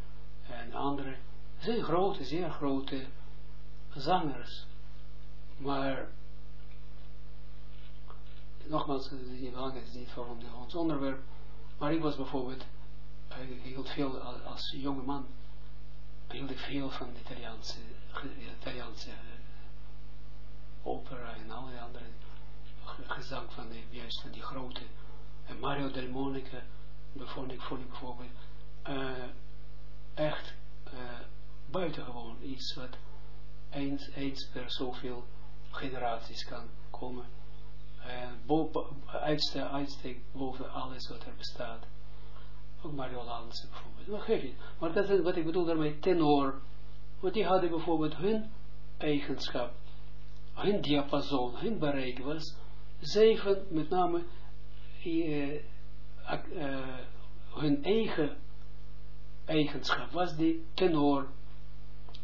en andere, zijn grote, zeer grote zangers. Maar, nogmaals, is niet belangrijk, is niet van ons onderwerp, maar ik was bijvoorbeeld, ik hield veel als jonge man, hield ik veel van de Italiaanse, Italiaanse opera en alle andere gezang van de, juist van die grote, en Mario del Monica, vond ik bijvoorbeeld, uh, echt uh, buitengewoon iets wat eens, eens per zoveel generaties kan komen. En boven, uitste, boven alles wat er bestaat. Ook Mario Lanze bijvoorbeeld. Maar dat is wat ik bedoel daarmee, tenor. Want die hadden bijvoorbeeld hun eigenschap, hun diapason, hun bereik was zeven, met name uh, uh, hun eigen eigenschap was die tenor.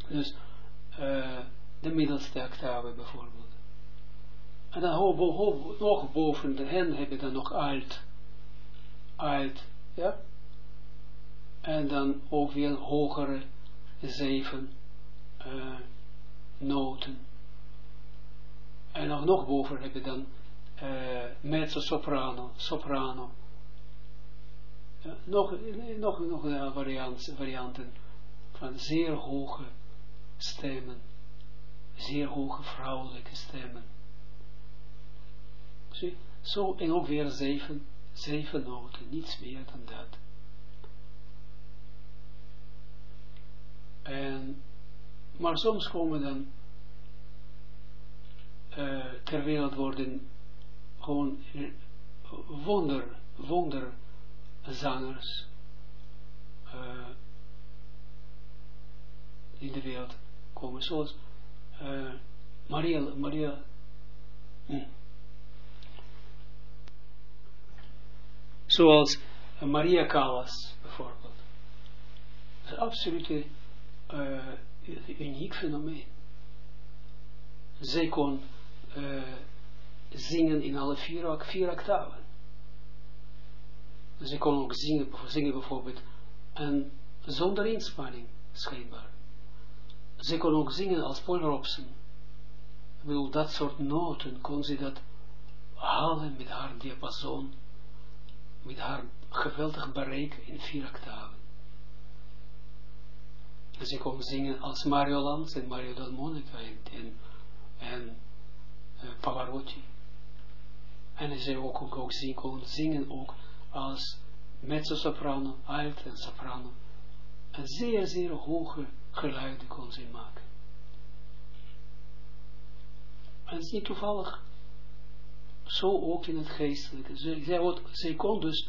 Dus uh, de middelste octave bijvoorbeeld. En dan nog boven de hen heb je dan nog alt. Alt, ja. En dan ook weer hogere zeven uh, noten. En nog, nog boven heb je dan uh, mezzo soprano, soprano. Nog, nog, nog uh, varianten, varianten van zeer hoge stemmen, zeer hoge vrouwelijke stemmen. Zo en ook weer zeven, zeven noten, niets meer dan dat. En, maar soms komen dan uh, ter wereld worden gewoon wonder, wonder zangers uh, in de wereld komen, zoals Maria, Maria. Zoals Maria Callas bijvoorbeeld. Een absolute uh, uniek fenomeen. Zij kon uh, zingen in alle vier, vier octaven. Zij kon ook zingen, zingen bijvoorbeeld en zonder inspanning, schijnbaar. Ze kon ook zingen als Paul Robson. Ik bedoel, dat soort noten kon ze dat halen met haar diapason, met haar geweldig bereik in vier octaven. Ze kon zingen als Mario Lanz en Mario Del Monica en, en, en uh, Pavarotti. En ze ook, ook, ook zingen, kon zingen ook als mezzo-soprano, alt en soprano. En zeer, zeer hoge geluiden kon ze maken. En het is niet toevallig zo ook in het geestelijke. Zij, zij, zij kon dus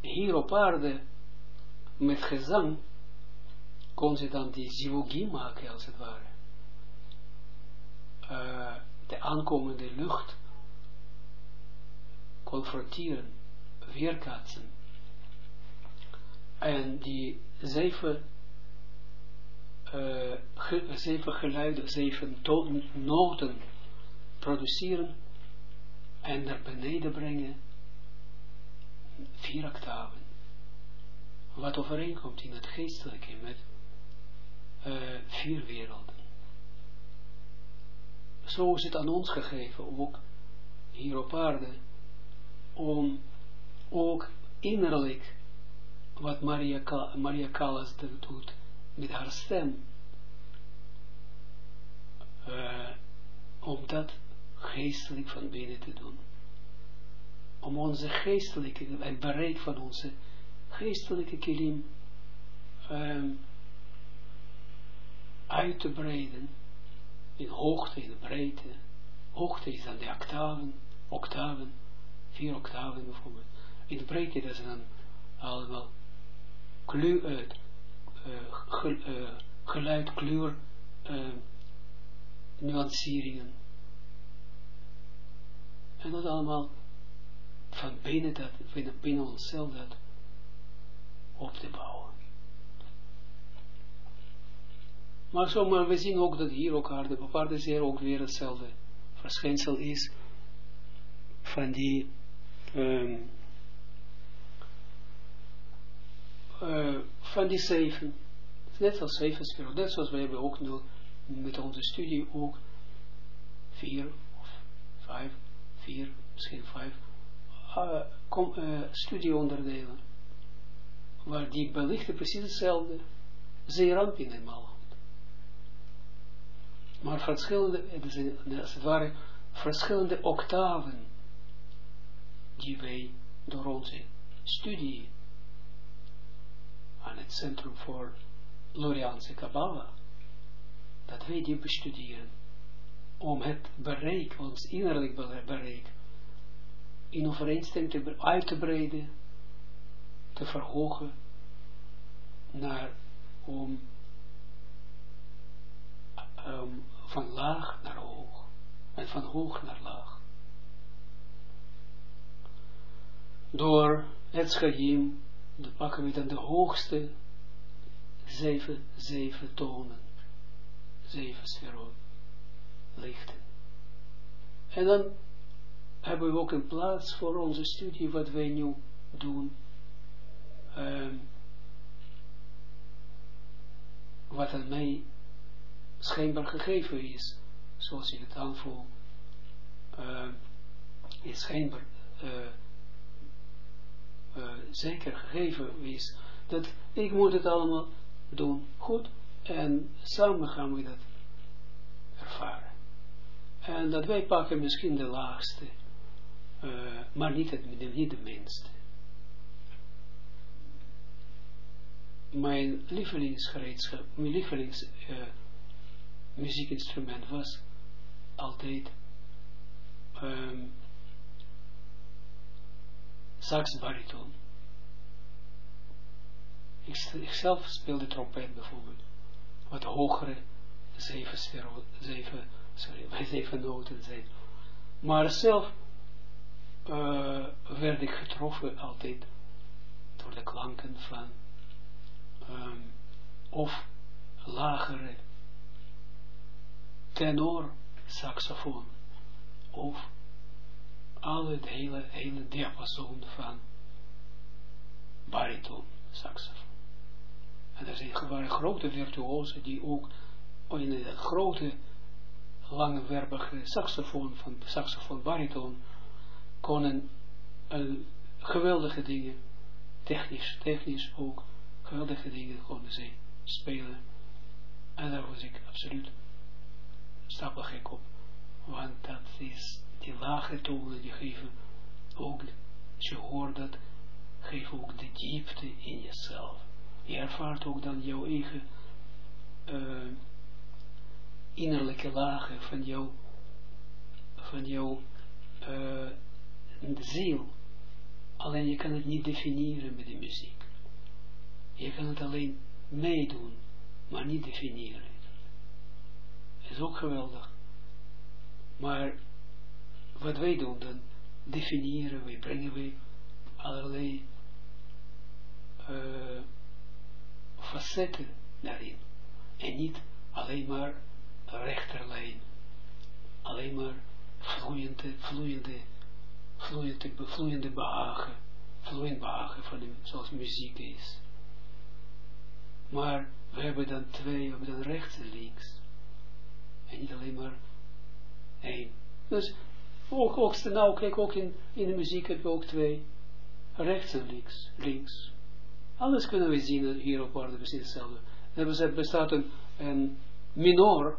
hier op aarde met gezang kon ze dan die zivogie maken als het ware. Uh, de aankomende lucht confronteren, weerkaatsen. En die zeven, ge, zeven geluiden, zeven noten produceren en naar beneden brengen, vier octaven. Wat overeenkomt in het geestelijke met uh, vier werelden. Zo is het aan ons gegeven, ook hier op aarde, om ook innerlijk wat Maria, Maria Callas doet met haar stem, uh, om dat geestelijk van binnen te doen. Om onze geestelijke, het bereik van onze geestelijke kilim um, uit te breiden, in hoogte, in breedte. Hoogte is dan de octaven, octaven, vier octaven bijvoorbeeld. In breedte dat zijn dan allemaal kleur, uh, geluid, kleur, uh, nuanceringen. En dat allemaal van binnen, dat, binnen, binnen onszelf dat op te bouwen. Maar zo, maar we zien ook dat hier ook aarde, op aarde ook weer hetzelfde verschijnsel is van die um, uh, van die zeven. Net als zeven sferot. Net zoals we hebben ook nu met onze studie ook vier of vijf, vier, misschien vijf uh, studieonderdelen. Waar die belichten precies hetzelfde. Zeerampin eenmaal. Maar verschillende, het is als het ware, verschillende octaven die wij door onze studie aan het Centrum voor Loriaanse Kabbalah, dat wij die bestuderen, om het bereik, ons innerlijk bereik, in overeenstemming te, uit te breiden, te verhogen, naar, om um, van laag naar hoog, en van hoog naar laag. Door het schaim, dan pakken we dan de hoogste zeven, zeven tonen, zeven sferoon, lichten. En dan hebben we ook een plaats voor onze studie, wat wij nu doen, um, wat aan mij schijnbaar gegeven is, zoals ik het aanvoel, uh, is schijnbaar uh, uh, zeker gegeven is, dat ik moet het allemaal doen goed, en samen gaan we dat ervaren. En dat wij pakken misschien de laagste, maar niet, het, niet de minste. Mijn lievelingsgereedschap, mijn lievelings muziekinstrument was altijd um, sax bariton. Ik, ik, zelf speelde trompet bijvoorbeeld. Wat hogere zeven, zeven, sorry, zeven noten zijn. Maar zelf uh, werd ik getroffen altijd door de klanken van um, of lagere tenor saxofoon of alle het hele, hele diapason van bariton saxofoon. En er zijn gewoon grote virtuosen die ook in een grote langwerpige saxofoon van saxofoon bariton konden uh, geweldige dingen, technisch, technisch ook geweldige dingen konden zij spelen. En daar was ik absoluut stapel gek op. Want dat is, die lage tonen die geven ook, als je hoort dat, geven ook de diepte in jezelf. Je ervaart ook dan jouw eigen uh, innerlijke lagen van jouw van jouw uh, ziel. Alleen je kan het niet definiëren met de muziek. Je kan het alleen meedoen, maar niet definiëren is ook geweldig. Maar wat wij doen, dan definiëren wij, brengen wij allerlei uh, facetten daarin. En niet alleen maar rechterlijn. Alleen maar vloeiende, vloeiende, vloeiende, vloeiende behagen. Vloeiend behagen van de, zoals muziek is. Maar we hebben dan twee, we hebben dan rechts en links. En niet alleen maar één. Dus ook, ook nou, kijk, ook in, in de muziek heb je ook twee. Rechts en links. links. Alles kunnen we zien hier op aarde, precies hetzelfde. Er bestaat een, een minor,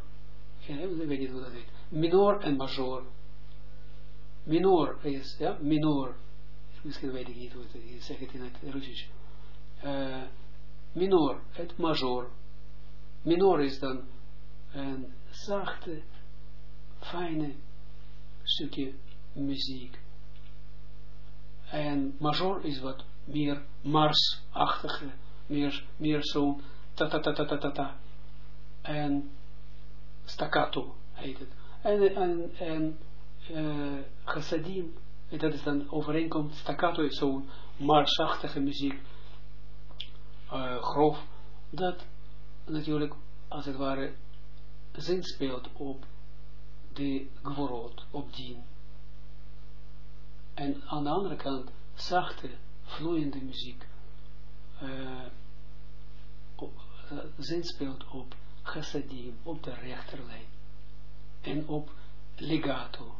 ik weet niet hoe dat heet, minor en major. Minor is, ja, minor. Misschien weet ik niet hoe het is, zeg het in het Russisch. Uh, minor, het major. Minor is dan een zachte, fijne stukje muziek. En major is wat meer Mars-achtige, meer, meer zo ta-ta-ta-ta-ta-ta. En staccato heet het. En, en, en uh, dat is dan overeenkomt, staccato is zo'n Mars-achtige muziek, uh, grof, dat natuurlijk als het ware zin speelt op de gvorot, op dien. En aan de andere kant zachte, vloeiende muziek, uh, zinspeelt op chassadim, op de rechterlijn. En op legato.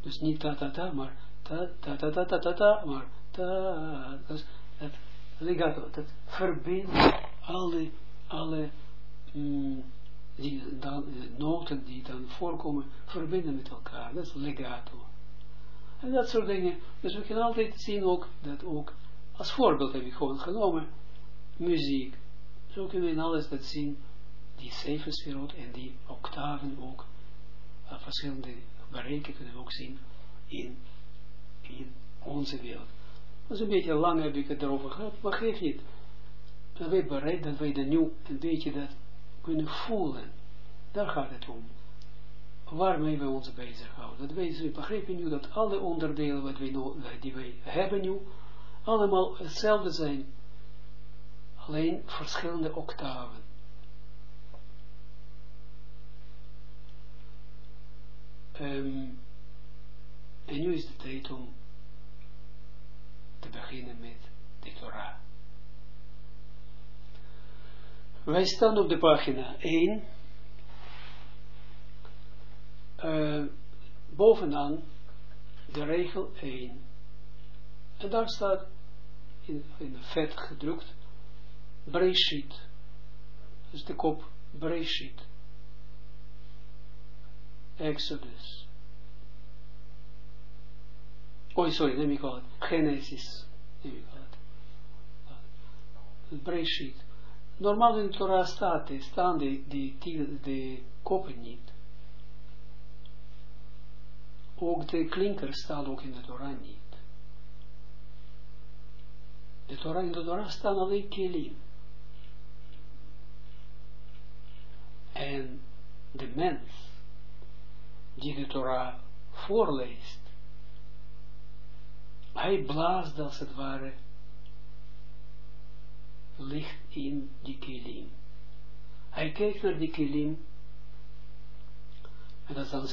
Dus niet ta ta ta, maar ta ta ta ta ta ta, ta maar ta. Dus het legato, dat verbindt alle, alle mm, die dan, noten die dan voorkomen, verbinden met elkaar. Dat is legato. En dat soort dingen. Dus we kunnen altijd zien ook, dat ook, als voorbeeld heb ik gewoon genomen, muziek. Zo kunnen we in alles dat zien, die cijferswereld en die octaven ook, uh, verschillende bereiken kunnen we ook zien in, in onze wereld. Dat is een beetje lang heb ik het erover gehad, maar geef niet. Ben je bereid dat wij dan nu een beetje dat kunnen voelen. Daar gaat het om. Waarmee we ons bezighouden. Dat wij begrijpen nu dat alle onderdelen wat wij, die wij hebben nu, allemaal hetzelfde zijn. Alleen verschillende octaven. Um, en nu is de tijd om te beginnen met de Torah. Wij staan op de pagina 1. Uh, bovenaan de regel 1. En daar staat in, in vet gedrukt Breshit. Dus de kop Breshit. Exodus. Oh, sorry, let me call it. Genesis. Let me call it. Breshit. Normaal in Torah staat, staan de, de, de koppen niet. Ook de klinker staat ook in de Torah niet. De Torah, in de Torah staan alleen kelim. En de mens die de Torah voorleest, hij blaast als het ware licht in die kilim. Hij kijkt naar die kilim, en dat is dan.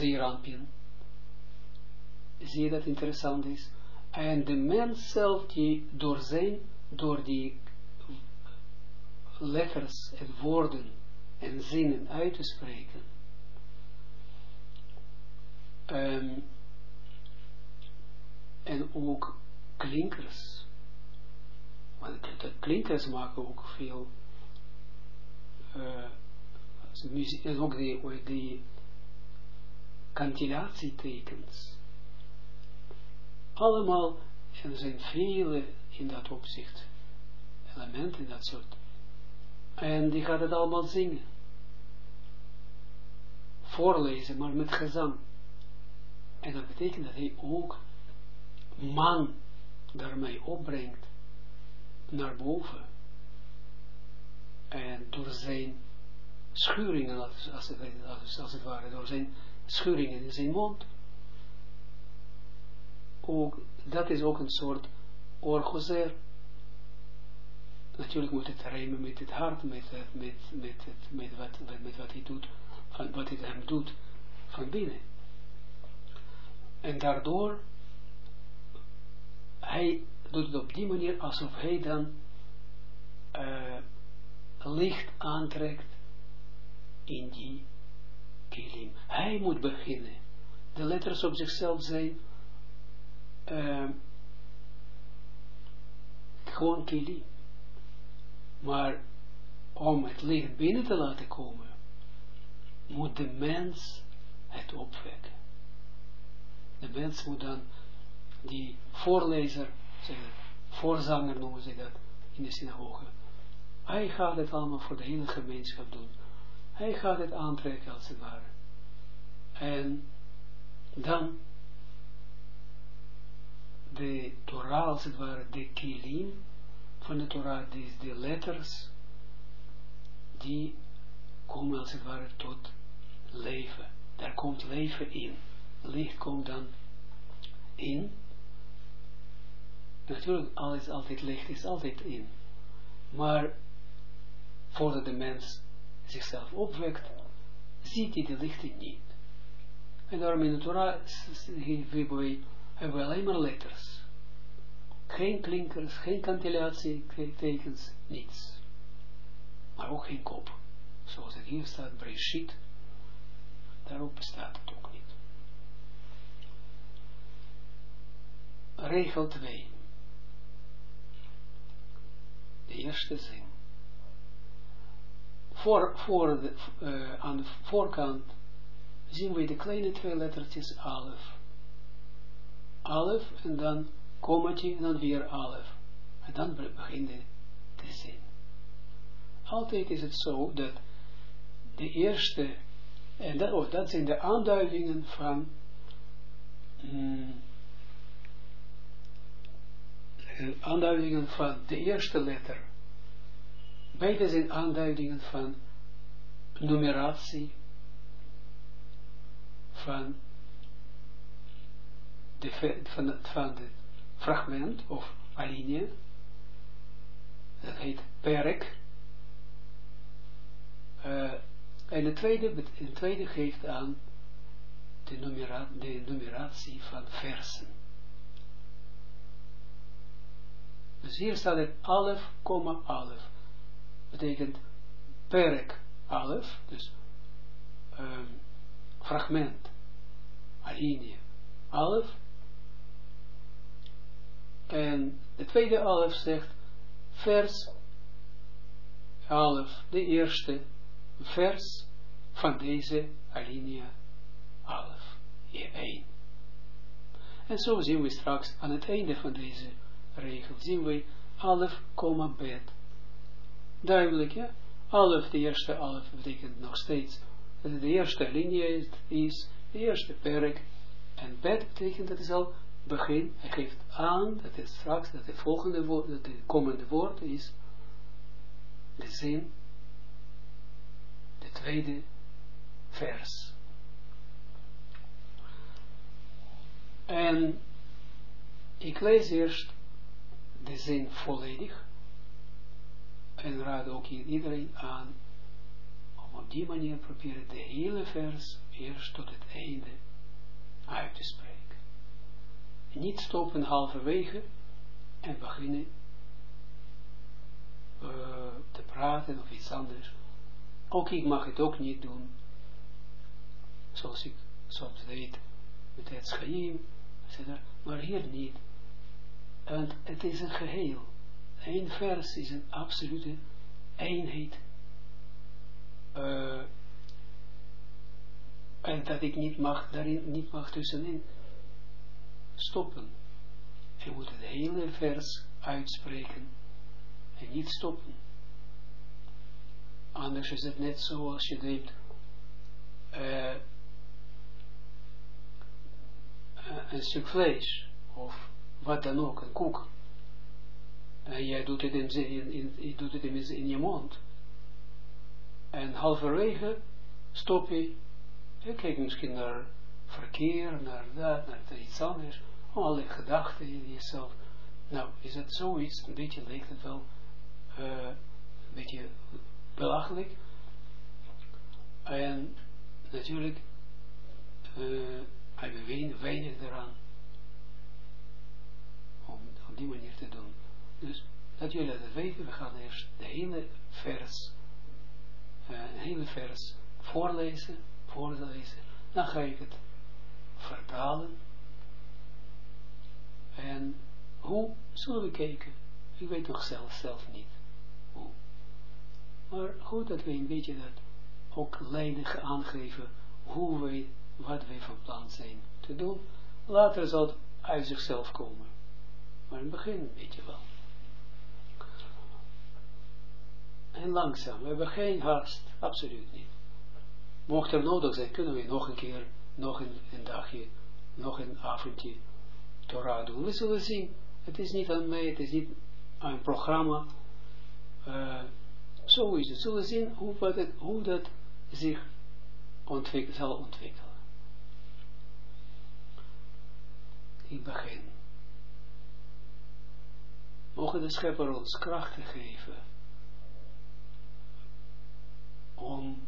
Zie je dat interessant is? En de mens zelf die door zijn, door die letters en woorden en zinnen uit te spreken, um, en ook klinkers want de klinkers maken ook veel uh, muziek, en ook die, die kantilatietekens. Allemaal, en er zijn vele in dat opzicht, elementen dat soort. En die gaat het allemaal zingen. Voorlezen, maar met gezang. En dat betekent dat hij ook man daarmee opbrengt naar boven. En door zijn schuringen, als, het, als, het ware, door zijn schuringen in zijn mond, ook, dat is ook een soort orgozer. Natuurlijk moet het rijmen met het hart, met, met, met, met, wat, met wat hij doet, van wat hij hem doet van binnen. En daardoor, hij doet het op die manier alsof hij dan uh, licht aantrekt in die kilim. Hij moet beginnen. De letters op zichzelf zijn uh, gewoon kilim. Maar om het licht binnen te laten komen, moet de mens het opwekken. De mens moet dan die voorlezer voorzanger noemen ze dat in de synagoge. Hij gaat het allemaal voor de hele gemeenschap doen. Hij gaat het aantrekken als het ware. En dan de Torah als het ware, de kilim van de Torah, die de letters, die komen als het ware tot leven. Daar komt leven in. Licht komt dan in Natuurlijk, alles altijd licht is altijd in. Maar voordat de mens zichzelf opwekt, ziet hij de lichten niet. En daarom in de Torah hebben we alleen maar letters. Geen klinkers, geen kantillatie, tekens, niets. maar ook geen kop. Zoals het hier staat, Breshit, daarop bestaat het ook niet. Regel 2. De eerste zin. Voor, voor de, uh, aan de voorkant zien we de kleine twee lettertjes alef. Alef en dan kommatje en dan weer alef. En dan begint de zin. Altijd is het zo dat de eerste, en dat, oh, dat zijn de aanduidingen van hmm, aanduidingen van de eerste letter. Beide zijn aanduidingen van numeratie van de, van, het fragment of alinea. Dat heet perk. Uh, en de tweede, de tweede geeft aan de, numera de numeratie van versen. Dus hier staat het alef, komma alef. Betekent perk alef, dus um, fragment, alinea, alef. En de tweede alef zegt vers alef, de eerste vers van deze alinea alef, hier 1. En zo zien we straks aan het einde van deze regel, zien we alef, bet. Duidelijk, ja? Alef, de eerste alef, betekent nog steeds, de eerste linie is, de eerste perk, en bet betekent dat is al begin, hij geeft aan, dat is straks, dat het volgende woord, dat het komende woord is, de zin, de tweede vers. En ik lees eerst de zin volledig. En raad ook iedereen aan om op die manier proberen de hele vers eerst tot het einde uit te spreken. Niet stoppen halverwege en beginnen uh, te praten of iets anders. Ook ik mag het ook niet doen, zoals ik soms deed met het schaim, etc. Maar hier niet. En het is een geheel. Eén vers is een absolute eenheid. Uh, en dat ik niet mag, daarin niet mag tussenin stoppen. Je moet het hele vers uitspreken en niet stoppen. Anders is het net zo als je denkt, uh, een stuk vlees of wat dan ook, een koek. En jij doet het in, in, in, in doet het in, je mond. En halverwege stop je, je kijkt misschien naar verkeer, naar dat, naar iets anders, alle gedachten in jezelf. Nou, is het zoiets, een beetje lijkt het wel, uh, een beetje belachelijk. En natuurlijk, uh, hebben we weinig eraan die manier te doen. Dus dat jullie dat weten, we gaan eerst de hele vers, uh, hele vers voorlezen, voorlezen. Dan ga ik het vertalen. En hoe zullen we kijken? Ik weet nog zelf, zelf niet hoe. Maar goed dat we een beetje dat ook lijnig aangeven hoe wij, wat wij van plan zijn te doen. Later zal het uit zichzelf komen. Maar in het begin weet je wel. En langzaam, we hebben geen haast, absoluut niet. Mocht er nodig zijn, kunnen we nog een keer, nog een, een dagje, nog een avondje Torah doen. We zullen zien, het is niet aan mij, het is niet aan een programma. Uh, zo is het. We zullen zien hoe, het, hoe dat zich ontwik zal ontwikkelen. Ik begin mogen de schepper ons krachten geven om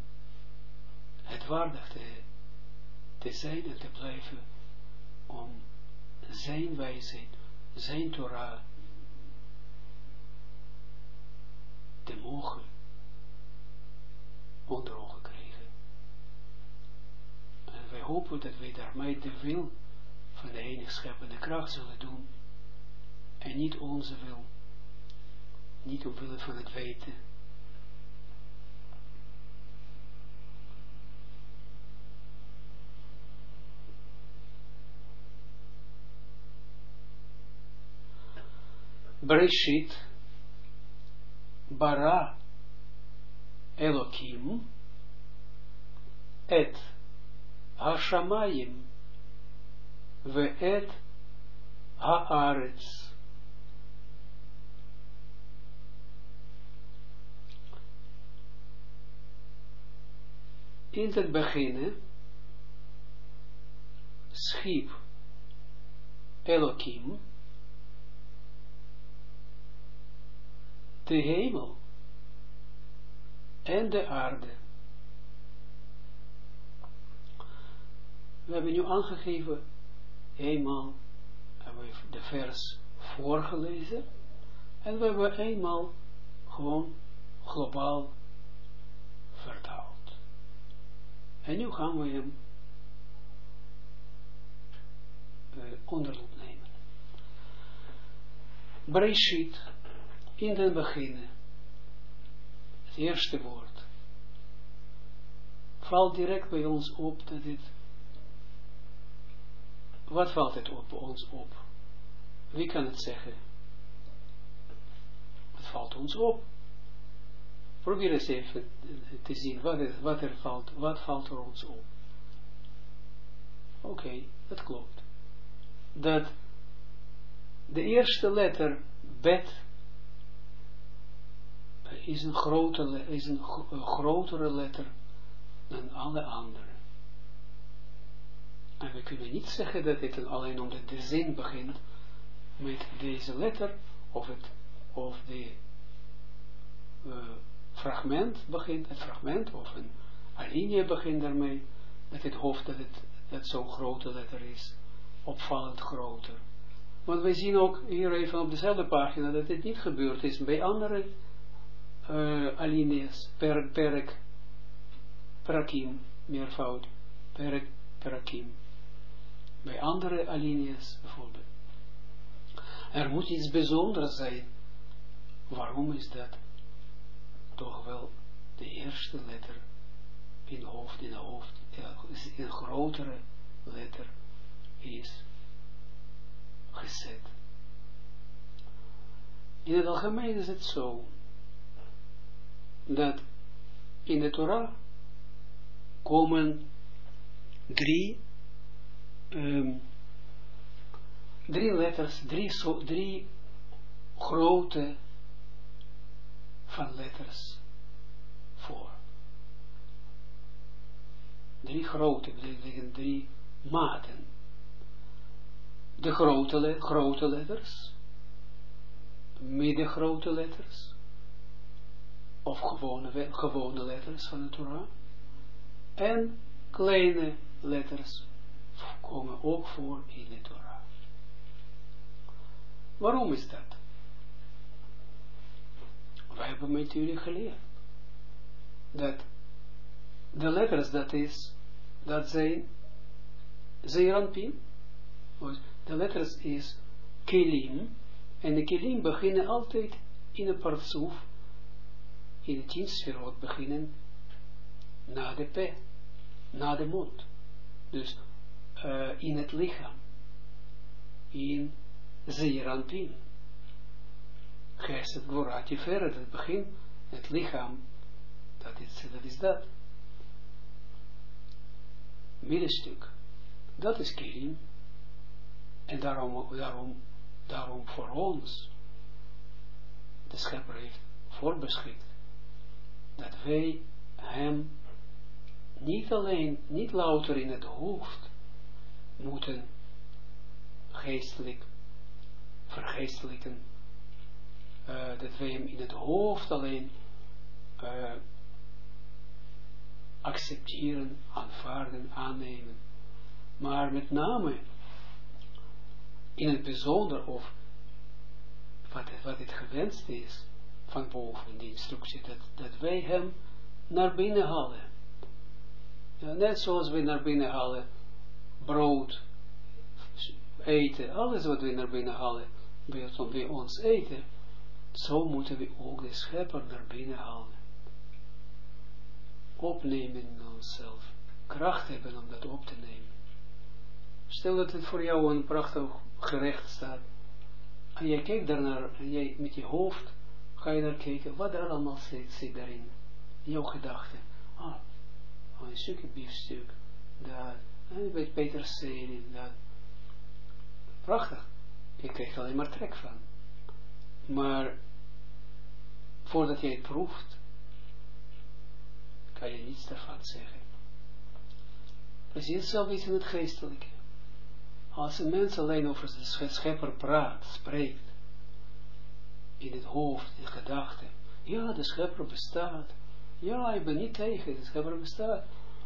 het waardig te, zijn en te blijven om zijn wijsheid, zijn Torah te mogen onder ogen krijgen. En wij hopen dat wij daarmee de wil van de enige scheppende kracht zullen doen en niet onze wil. Niet omwille van het weten. Bereshit bara Elokim et Hashamayim ve et Haaretz. In het begin schiep Elohim de hemel en de aarde. We hebben nu aangegeven, eenmaal hebben we de vers voorgelezen, en we hebben eenmaal gewoon globaal vertaald. En nu gaan we hem uh, onderloop nemen. Breshit, in den beginnen, het eerste woord, valt direct bij ons op dat dit, wat valt het op ons op? Wie kan het zeggen? Het valt ons op. Probeer eens even te zien wat er, wat valt, wat valt er ons op. Oké, okay, dat klopt. Dat de eerste letter bet is een, is een, grotere letter dan alle andere. En we kunnen niet zeggen dat het alleen omdat de zin begint met deze letter, of het, of de uh, fragment begint, het fragment, of een alinea begint daarmee, dat het hoofd, dat het dat zo'n grote letter is, opvallend groter. Want wij zien ook hier even op dezelfde pagina dat dit niet gebeurd is bij andere uh, alinea's, per, perk, prakim, meervoud, perk, prakim. Bij andere alinea's bijvoorbeeld. Er moet iets bijzonders zijn. Waarom is dat? Toch wel de eerste letter in hoofd, in hoofd, in een grotere letter is gezet. In het algemeen is het zo dat in de Torah komen drie, um, drie letters, drie, so, drie grote van letters voor. Drie grote, betekent drie maten. De grote, grote letters, middengrote letters, of gewone, gewone letters van de Torah. En kleine letters komen ook voor in de Torah. Waarom is dat? Wij hebben met jullie geleerd dat de letters dat is, dat zijn Zeranpin. De letters is Kelim. En de Kelim beginnen altijd in een partsoef in de tien sferot beginnen na de pe, na de mond. Dus uh, in het lichaam. In Zeeranpin. Geset Gvorati verder, het begin, het lichaam, dat is dat. Is dat. Middenstuk. Dat is Kirim. En daarom, daarom, daarom voor ons, de schepper heeft voorbeschikt dat wij hem niet alleen, niet louter in het hoofd moeten geestelijk vergeestelijken, uh, dat wij hem in het hoofd alleen uh, accepteren, aanvaarden, aannemen, maar met name in het bijzonder of wat, wat het gewenst is, van boven, die instructie, dat, dat wij hem naar binnen halen. Net zoals we naar binnen halen brood, eten, alles wat we naar binnen halen, bij ons eten, zo moeten we ook de schepper naar binnen halen. Opnemen in onszelf. Kracht hebben om dat op te nemen. Stel dat het voor jou een prachtig gerecht staat. En jij kijkt daarnaar, en jij met je hoofd ga je naar kijken, wat er allemaal zit, zit daarin. In jouw gedachten. Ah, oh, een stukje biefstuk, dat, een beetje peterselie, dat. Prachtig. Je krijgt alleen maar trek van. Maar voordat je het proeft, kan je niets daarvan zeggen. Precies hetzelfde is in het geestelijke. Als een mens alleen over de schepper praat, spreekt, in het hoofd, in gedachten, ja, de schepper bestaat, ja, ik ben niet tegen, de schepper bestaat,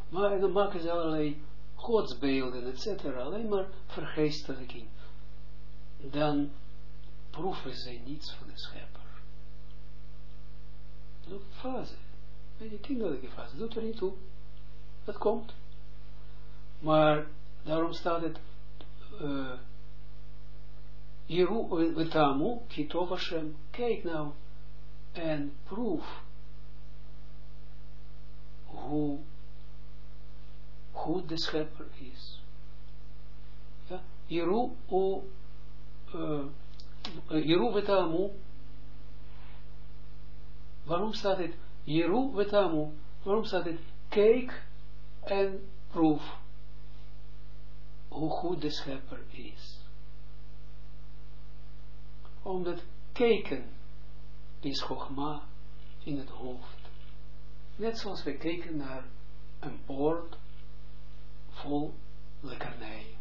maar dan maken ze allerlei godsbeelden, etc., alleen maar vergeestelijking, dan proeven ze niets van de schepper. Een fase, een kinderlijke fase, doet er niet toe, dat komt. Maar daarom staat het, Jeru vetamu kitov Hashem. Kijk nou en proef hoe goed de schepper is. Ja? Jeru vetamu Waarom staat het Jeru vetamu? Waarom staat het kijk en proef hoe goed de schepper is. Omdat kijken is gogma in het hoofd. Net zoals we kijken naar een bord vol lekkernijen.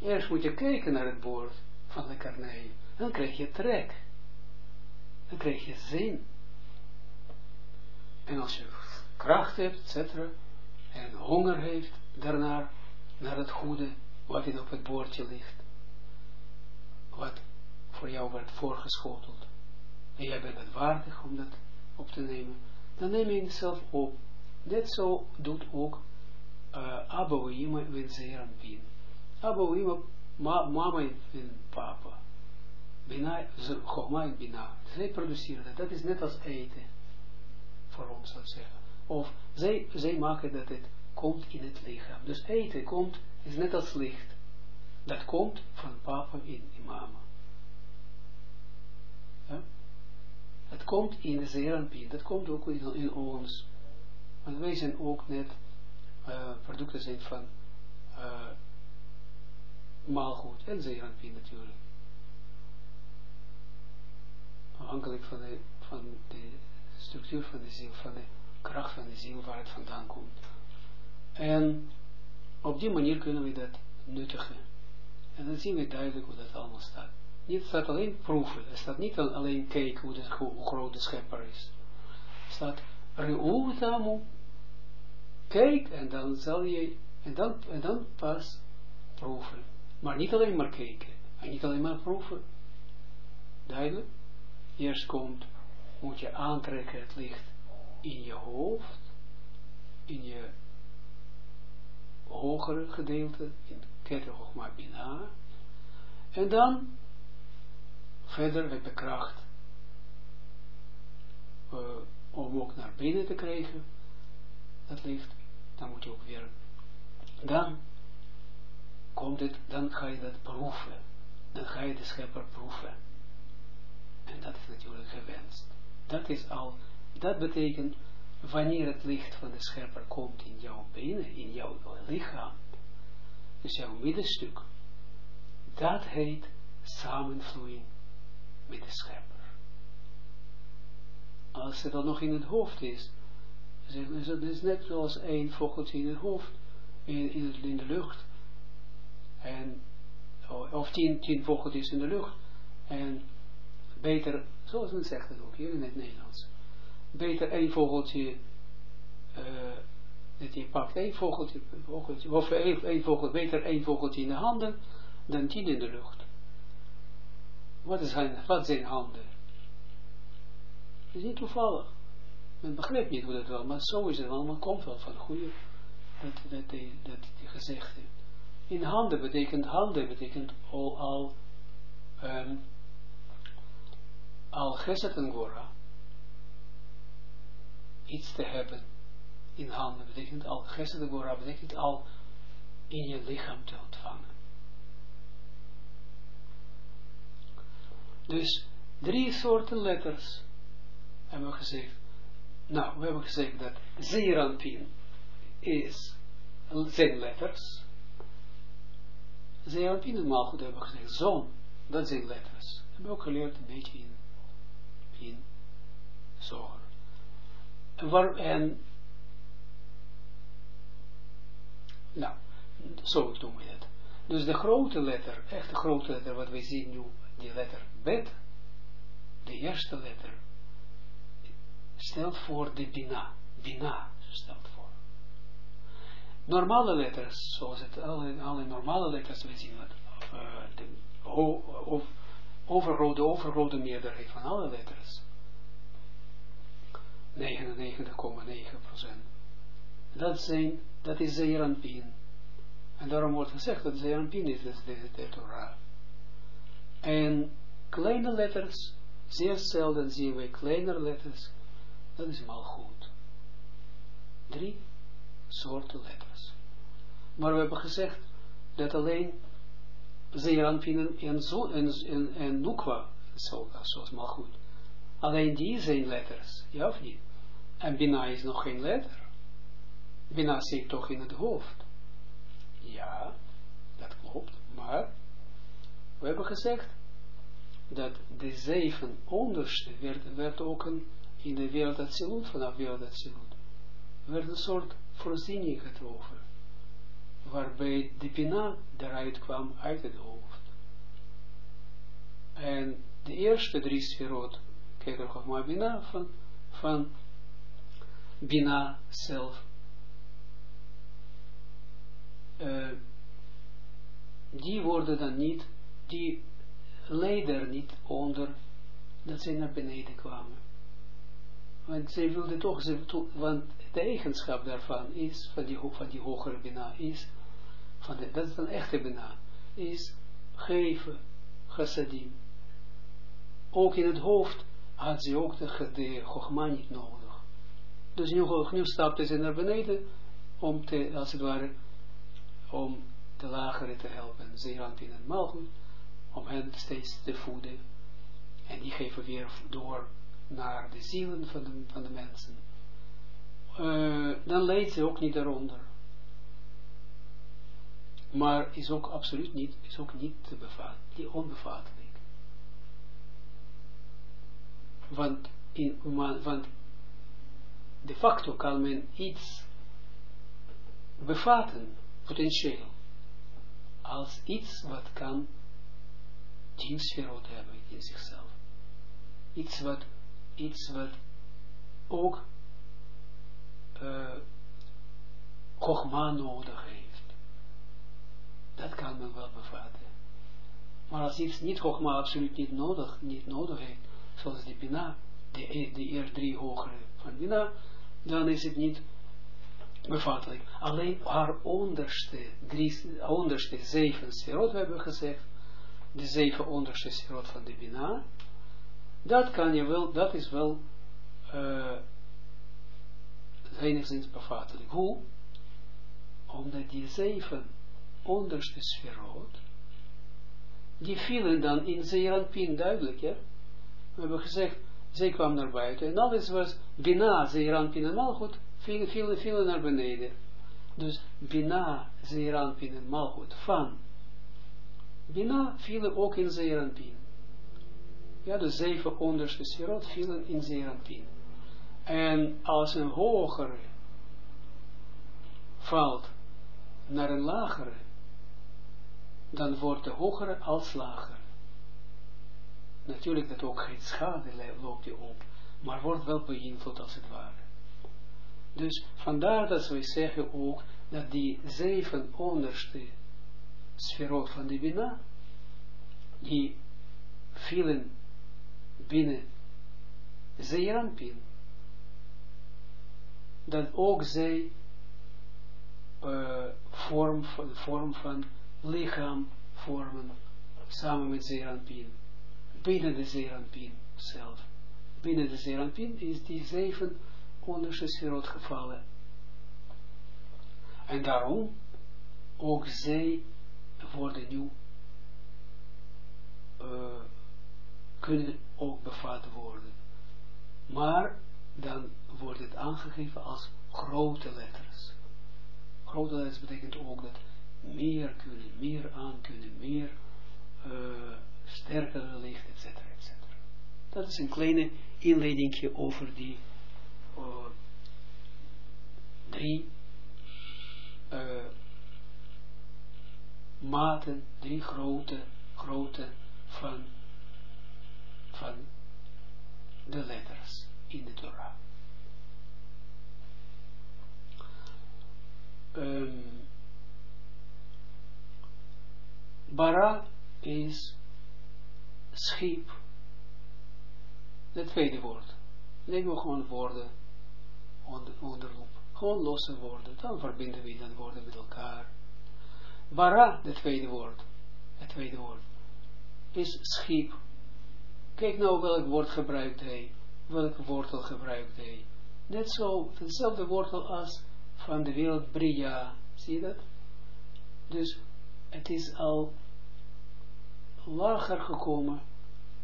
Eerst moet je kijken naar het bord van lekkernijen. Dan krijg je trek. Dan krijg je zin. En als je kracht hebt, etc. En honger heeft daarna, naar het goede, wat in op het bordje ligt, wat voor jou werd voorgeschoteld, en jij bent waardig om dat op te nemen, dan neem je jezelf op. Net zo doet ook uh, Abouima en Zeran Bin. Abouima, ma, mama en papa. Bina, Chogma en Bina. Produceren dat. Dat is net als eten. Voor ons, zou zeggen. Of zij, zij maken dat het komt in het lichaam. Dus eten komt is net als licht. Dat komt van papa in mama. Ja? Het komt in de zeeranpien. Dat komt ook in, in ons. Want wij zijn ook net uh, producten zijn van uh, maalgoed en zeeranpien natuurlijk. Afhankelijk van de, van de structuur van de ziel, van de kracht van de ziel waar het vandaan komt. En op die manier kunnen we dat nuttigen. En dan zien we duidelijk hoe dat allemaal staat. Niet staat alleen proeven. Het staat niet alleen kijken hoe, de, hoe groot de schepper is. Het staat Re'uvtamu. Kijk en dan zal je, en dan, en dan pas proeven. Maar niet alleen maar kijken. En niet alleen maar proeven. Duidelijk. Eerst komt, moet je aantrekken het licht in je hoofd. In je hogere gedeelte, in Keter Hochma Bina. En dan verder met de kracht uh, om ook naar binnen te krijgen, dat licht, dan moet je ook weer, dan komt het, dan ga je dat proeven, dan ga je de schepper proeven. En dat is natuurlijk gewenst. Dat is al, dat betekent wanneer het licht van de schepper komt in jouw binnen, in jouw lichaam, dus jouw middenstuk, dat heet samenvloeien met de schepper. Als het dan nog in het hoofd is, is het is net zoals één vogeltje in het hoofd, in, in, de lucht, en, of tien, tien vogeltjes in de lucht, en beter, zoals men zegt het ook hier in het Nederlands, beter één vogeltje, uh, dat je pakt één vogeltje, vogeltje of één, vogeltje, beter één vogeltje in de handen, dan tien in de lucht. Wat, is zijn, wat zijn handen? Dat is niet toevallig. Men begrijpt niet hoe dat wel, maar zo is het wel, maar komt wel van goede, dat, dat, dat, die. In handen betekent, handen betekent al, al, um, al geset en gora. Iets te hebben in handen betekent al geset en gora, betekent al in je lichaam te ontvangen. Dus drie soorten letters hebben we gezegd. Nou, we hebben gezegd dat Zeranpin is, zijn letters. Zeranpin en Malchut hebben we gezegd. Zon, dat zijn letters. We hebben ook geleerd een beetje in, in. En, waar, en nou, zo doen we het. Dus de grote letter, echt de grote letter, wat we zien nu, die letter Bet, de eerste letter, stelt voor de Bina. Bina stelt voor. Normale letters, zoals het alle, alle normale letters, we zien het, uh, de of, overgrote, overgrote meerderheid van alle letters. 99,9%. Dat zijn, dat is Zeeranpien. En daarom wordt gezegd dat Zeeranpien is de, de Torah. En kleine letters, zeer zelden zien we kleinere letters, dat is mal goed. Drie soorten letters. Maar we hebben gezegd dat alleen Zeeranpien en, zo, en, en, en Nukwa, zo, zoals mal goed. Alleen die zijn letters, ja of niet? En Bina is nog geen letter. Bina zit toch in het hoofd. Ja, dat klopt, maar we hebben gezegd dat de zeven onderste werd, werd ook een, in de wereld Atsilut, vanaf wereld Atsilut, werd een soort voorziening getroffen, waarbij de Bina eruit kwam uit het hoofd. En de eerste drie sferot, kijk er maar Bina, van, van Bina zelf, uh, die worden dan niet, die leiden niet onder dat zij naar beneden kwamen. Want zij wilden toch, ze, want de eigenschap daarvan is, van die, van die hogere bina, is, dat is een echte bina, is geven, chassadim. Ook in het hoofd had ze ook de, de niet nodig. Dus nu, stapte ze naar beneden, om te, als het ware, om de lagere te helpen, Zeeranpin en Malchut, om hen steeds te voeden. En die geven weer door naar de zielen van de, van de mensen. Uh, dan leidt ze ook niet daaronder. Maar is ook absoluut niet, is ook niet te bevatten, die onbevatelijk. Want, in, want de facto kan men iets bevatten potentieel als iets wat kan tien sferot hebben in zichzelf. Iets wat, iets wat ook uh, nodig heeft. Dat kan men wel bevatten. Maar als iets niet Chogma absoluut niet nodig, niet nodig heeft, zoals die Bina, de, de eerste drie hogere van Bina, dan is het niet bevattelijk. Alleen haar onderste, drie, onderste zeven sferot, we hebben gezegd, de zeven onderste sferot van de Bina, dat kan je wel, dat is wel uh, enigszins bevattelijk. Hoe? Omdat die zeven onderste sferot, die vielen dan in Zeeranpin duidelijk? We hebben gezegd, zij kwam naar buiten en alles was Bina, Zeeranpin en Malchut, vielen, vielen, vielen naar beneden. Dus Bina, Zeeranpin en Malchut van Bina vielen ook in Zeeranpin. Ja, de zeven onderste sferot vielen in Zeeranpin. En als een hogere valt naar een lagere, dan wordt de hogere als lager. Natuurlijk dat ook geen schade loopt je op, maar wordt wel beïnvloed als het ware. Dus vandaar dat we zeggen ook dat die zeven onderste sferot van de Bina, die vielen binnen Zeeranpin, dat ook zij uh, vorm, vorm van lichaam vormen, samen met Zeranpin, binnen de Zeranpin zelf. Binnen de Zeranpin is die zeven onderste sferot gevallen. En daarom, ook zij worden nu, uh, kunnen ook bevat worden. Maar dan wordt het aangegeven als grote letters. Grote letters betekent ook dat meer kunnen, meer aan kunnen, meer uh, sterker licht, etc. etc. Dat is een kleine inleidingje over die uh, drie uh, maten, drie grote, grote van, van de letters in de Torah. Um, bara is schip. Het tweede woord. Neem we gewoon woorden onder. Gewoon losse woorden. Dan verbinden we dan woorden met elkaar. Bara, het tweede woord. Het tweede woord. Is schip. Kijk nou welk woord gebruikt hij. Welke wortel gebruikt hij. Net zo, hetzelfde wortel als van de wereld Bria. Zie je dat? Dus het is al lager gekomen.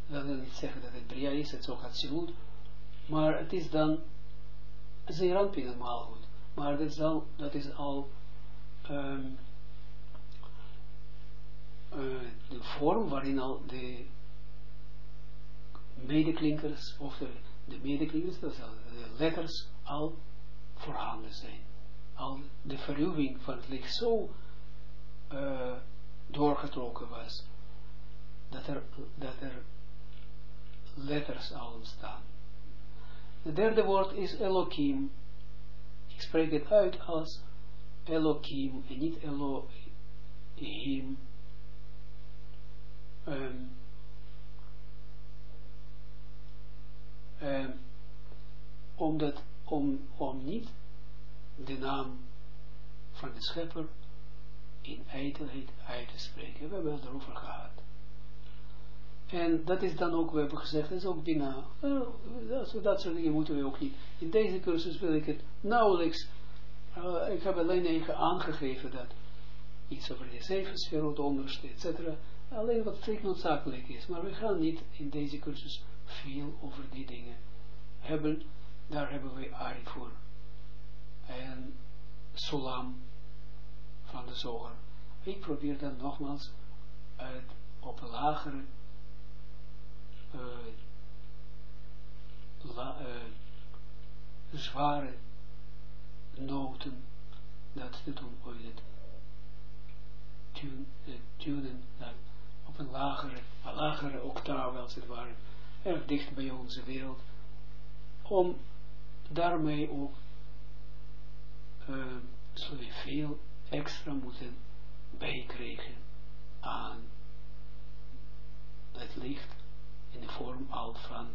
Dat wil niet zeggen dat het Bria is, het is ook Hatsilut. Maar het is dan Zeeranpin helemaal goed. Maar dat is al, dat is al um, uh, de vorm waarin al de medeklinkers, of de, de medeklinkers, dat al, de letters al voorhanden zijn. Al de verruwing van het licht zo uh, doorgetrokken was, dat er, dat er letters al ontstaan. Het derde woord is Elohim. Ik spreek het uit als Elohim en niet Elohim. Um, um, omdat, om, om niet de naam van de schepper in ijdelheid uit te spreken. We hebben het erover gehad. En dat is dan ook, we hebben gezegd, dat is ook Bina. Uh, dat, dat soort dingen moeten we ook niet. In deze cursus wil ik het nauwelijks, uh, ik heb alleen even aangegeven dat iets over de zeven sferot, onderste, etc. Alleen wat strikt noodzakelijk is. Maar we gaan niet in deze cursus veel over die dingen hebben. Daar hebben we Ari voor. En Solam van de zoger. Ik probeer dan nogmaals uit op een lagere la, uh, zware noten dat te doen, hoe het tune, tunen op een lagere, lagere octaaf als het ware, erg dicht bij onze wereld, om daarmee ook uh, veel extra moeten bijkrijgen aan het licht in de vorm al van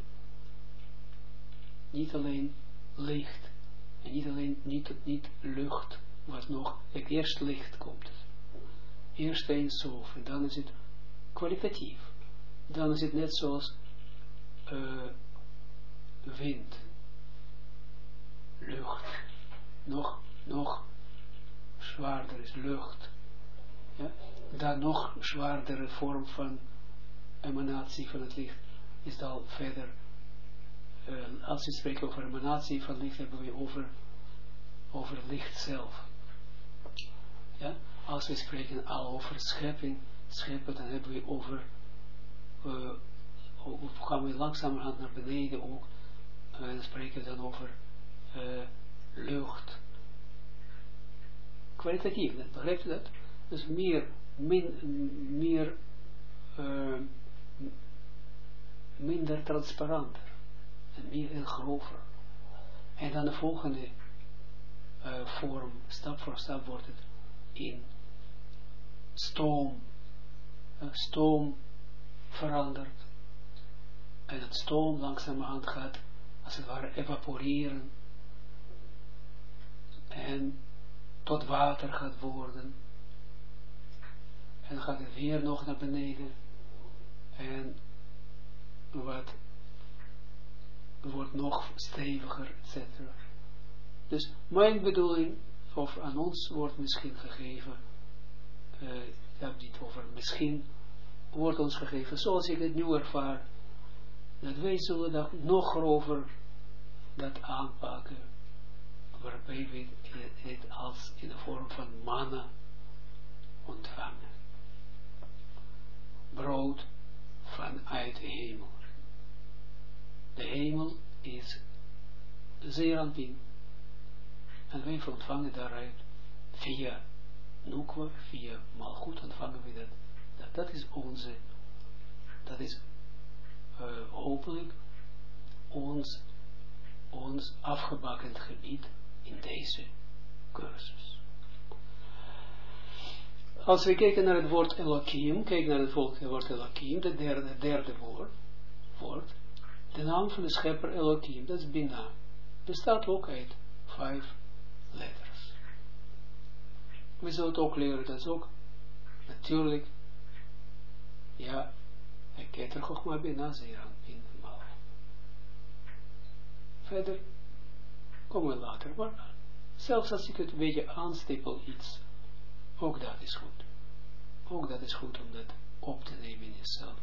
niet alleen licht en niet alleen niet, niet lucht, wat nog het eerst licht komt. Eerst eens zo, en dan is het kwalitatief. Dan is het net zoals uh, wind, lucht, nog, nog zwaarder is lucht. Ja? Nog zwaardere vorm van emanatie van het licht is dan verder, uh, als we spreken over emanatie van licht, hebben we over, over licht zelf. Ja? Als we spreken al over schepping, scheppen, dan hebben we over, uh, gaan we langzamerhand naar beneden ook, en spreken we dan over uh, lucht. Kwalitatief, begrijpt u dat? Dus meer, min, meer, uh, minder transparant en meer en grover. En dan de volgende uh, vorm, stap voor stap wordt het in stoom, uh, stoom verandert. En het stoom langzamerhand gaat, als het ware, evaporeren. En tot water gaat worden. En gaat het weer nog naar beneden. En wat wordt nog steviger, etc. Dus mijn bedoeling, of aan ons wordt misschien gegeven, uh, ik heb dit over misschien, wordt ons gegeven, zoals ik het nu ervaar, dat wij zullen dat nog grover dat aanpakken, waarbij we het als in de vorm van manna ontvangen. Brood vanuit de hemel. De hemel is Zeranpin. En wij ontvangen daaruit via Nukwa, via Malchut ontvangen we dat. Dat, is onze, dat is uh, hopelijk ons, ons afgebakken gebied in deze cursus. Als we kijken naar het woord Elohim, kijk naar het woord Elohim, de derde, derde woord, woord, de naam van de schepper Elohim, dat is Bina, bestaat ook uit vijf letters. We zullen het ook leren, dat is ook natuurlijk, ja, ik er ook maar Bina aan, mal. Verder komen we later, maar zelfs als ik het een beetje aanstippel iets, ook dat is goed. Ook dat is goed om dat op te nemen in jezelf.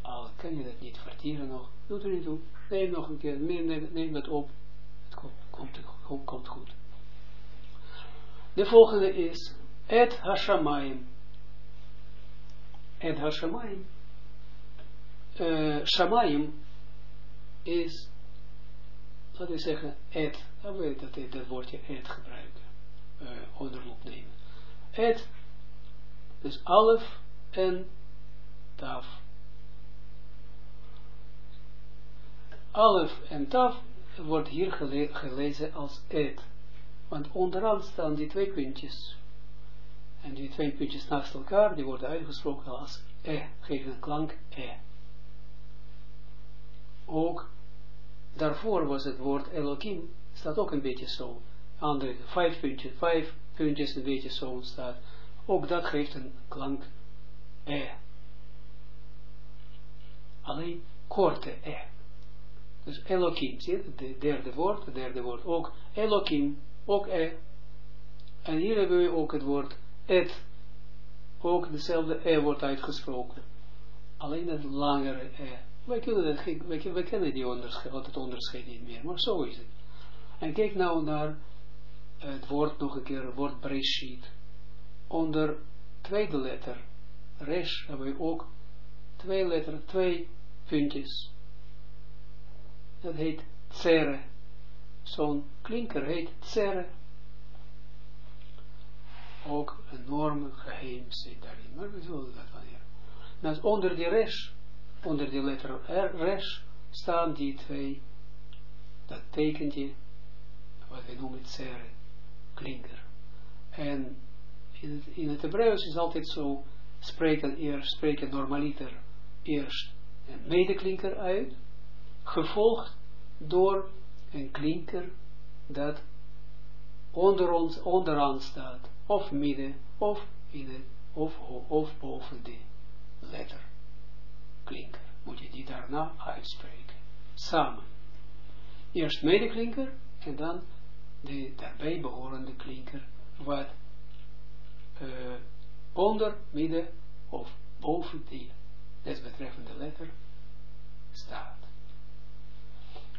Al kan je dat niet vertieren nog, doe er niet toe. Neem nog een keer, neem, neem dat op. Het komt, komt, goed. De volgende is Et Hashamayim. Et Hashamayim. Uh, shamayim is, laten we zeggen, et. Dan weet dat dat woordje et gebruiken. Uh, nemen. Et, dus alef en taf. Alef en Taf wordt hier gele gelezen als et. Want onderaan staan die twee puntjes. En die twee puntjes naast elkaar, die worden uitgesproken als e, geven een klank e. Ook daarvoor was het woord Elohim, staat ook een beetje zo. Andere, vijf puntjes, vijf puntjes een beetje zo staat. Ook dat geeft een klank e. Alleen korte e. Dus Elohim, zie je, het derde woord, het derde woord ook, Elohim, ook E. En hier hebben we ook het woord et, ook dezelfde E wordt uitgesproken. Alleen het langere E. Wij kunnen, dat, kennen die onderscheid, het onderscheid niet meer, maar zo is het. En kijk nou naar het woord nog een keer, het woord Breshit. Onder tweede letter, Resh, hebben we ook twee letters, twee puntjes dat heet tsere. Zo'n klinker heet tsere. Ook een enorme geheim zit daarin, maar we zullen dat wanneer. Nou, onder die resh, onder die letter R, staan die twee, dat tekentje, wat we noemen tsere, klinker. En in het, in het Hebreeuws is altijd zo, spreken eerst, spreken normaliter eerst een medeklinker uit, gevolgd door een klinker dat onder ons, onderaan staat, of midden, of in het, of, of boven de letter klinker. Moet je die daarna uitspreken. Samen. Eerst medeklinker en dan de daarbij behorende klinker, wat uh, onder, midden of boven die desbetreffende letter staat.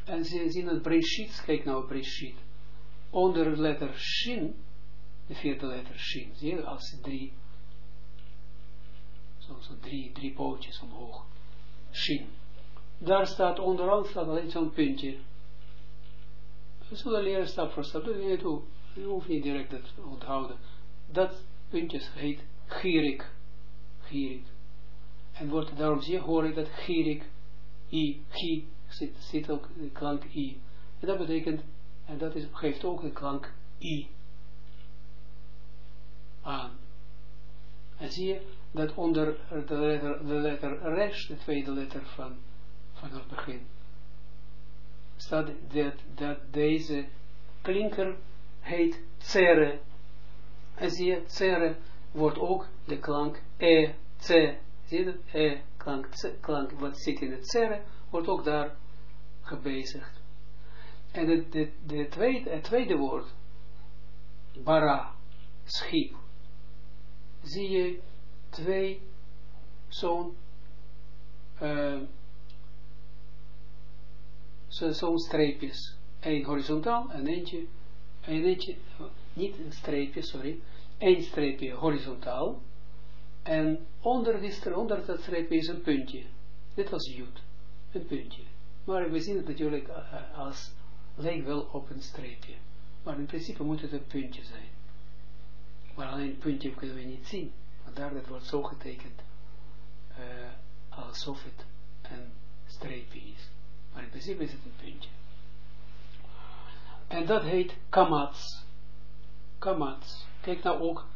En ze zien het Breshit, kijk nou Breshit. Onder de letter Shin, de vierde letter Shin, zie je, als drie, zo, zo drie, drie pootjes omhoog. Shin. Daar staat onderaan staat alleen zo'n puntje. We zullen leren stap voor stap, dat toe. Je hoeft niet direct het onthouden. Dat puntje heet Girik. Girik. En wordt, daarom zie je, hoor ik dat Girik, I, Gi, zit, zit ook de klank i. En dat betekent, en dat is, geeft ook de klank i aan. En zie je dat onder de letter, de letter resh, de tweede letter van, van het begin, staat dat, dat deze klinker heet tsere. En zie je, tsere wordt ook de klank e, tse. Zie je dat? E, klank, klank, wat zit in het tsere, wordt ook daar gebezigd. En het, de, de tweede, het tweede woord, bara, schip, zie je twee zo'n uh, zo'n streepjes. Eén horizontaal en eentje, en eentje, niet een streepje, sorry, één streepje horizontaal. En onder, die, onder dat streepje is een puntje. Dit was jut, een puntje. Maar we zien het natuurlijk uh, als, lijkt wel op een streepje. Maar in principe moet het een puntje zijn. Maar alleen een puntje kunnen we niet zien. Vandaar dat wordt zo getekend uh, alsof het een streepje is. Maar in principe is het een puntje. En dat heet kamats. Kamats. Kijk nou ook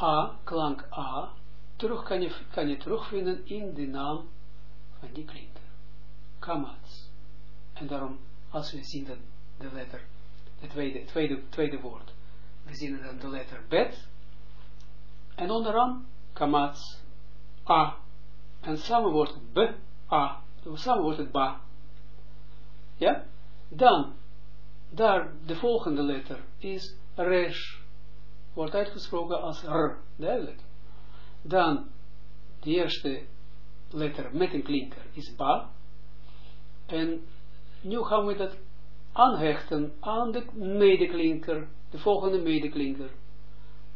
A, klank A. Terug kan je, kan je terugvinden in de naam van die klinker. Kamats. En daarom, als we zien dat de letter, het tweede, tweede, tweede woord, we zien dan de letter bet. En onderaan kamats A. En samen wordt het B, A. Samen wordt het ba. Ja? Dan, daar, de volgende letter is resh. Wordt uitgesproken als r. Duidelijk. Dan, de eerste letter met een klinker is ba. En nu gaan we dat aanhechten aan de medeklinker. De volgende medeklinker.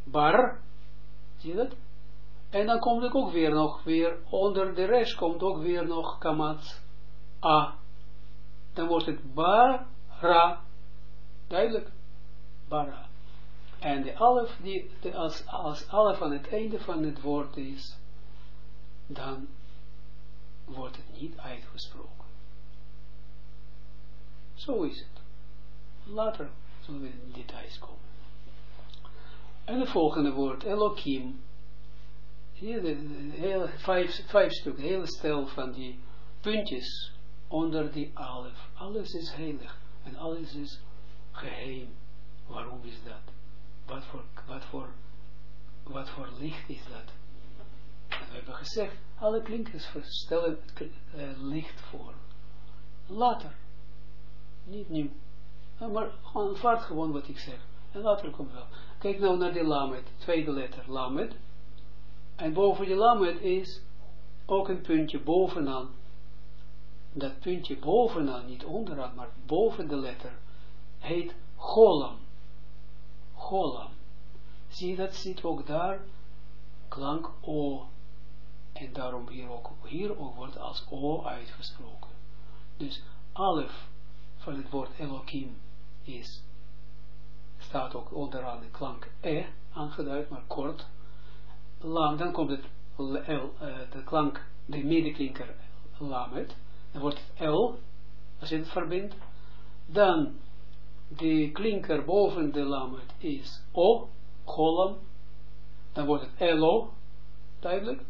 Bar. Zie je dat? En dan komt het ook weer nog, weer onder de rest komt ook weer nog kamat a. Dan wordt het bara. Duidelijk. Bara. En de alf, die, als, als alf aan het einde van het woord is, dan wordt het niet uitgesproken. Zo is het. Later zullen we in details komen. En het volgende woord, Elohim hier de, hele, vijf, vijf stukken, hele stel van die puntjes onder die alef. Alles is heilig en alles is geheim. Waarom is dat? Wat voor, wat voor, wat voor licht is dat? En we hebben gezegd, alle klinkers stellen uh, licht voor. Later. Niet nieuw. maar vaart gewoon wat ik zeg. En later komt wel. Kijk nou naar die lamet, tweede letter, lamet. En boven die lamet is ook een puntje bovenaan. Dat puntje bovenaan, niet onderaan, maar boven de letter, heet Golam. Golam. Zie, dat zit ook daar, klank O. En daarom hier ook, hier ook wordt als O uitgesproken. Dus alef van het woord Elohim is, staat ook onderaan de klank E aangeduid, maar kort dan komt het L, uh, de klank, de medeklinker lamet, dan wordt het L, als je het verbindt, dan de klinker boven de lamet is O, golam, dan wordt het Elo, duidelijk,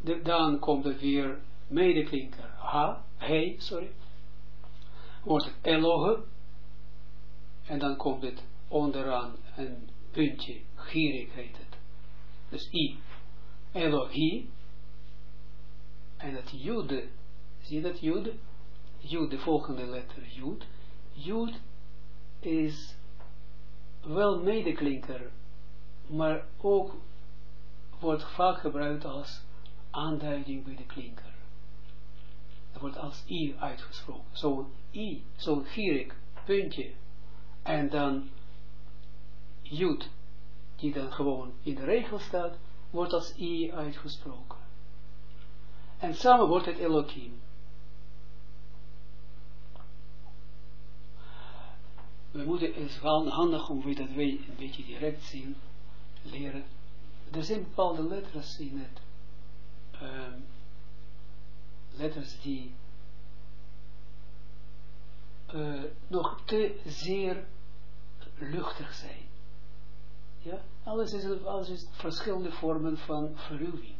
de, dan komt het weer medeklinker H, he, sorry, wordt het Eloge, en dan komt het onderaan een puntje, gierig heet het dus I, Elohi, en dat Jude, zie dat Jude? Jude, de volgende letter, Jude. Jude is wel medeklinker, maar ook wordt vaak gebruikt als aanduiding bij de klinker. Dat wordt als I uitgesproken. Zo'n I, zo'n gierig puntje. En dan Jud die dan gewoon in de regel staat, wordt als I uitgesproken. En samen wordt het Elohim. We moeten, het wel handig om dat we een beetje direct zien, leren. Er zijn bepaalde letters in het, um, letters die uh, nog te zeer luchtig zijn. Ja, alles is, alles is verschillende vormen van verruwing.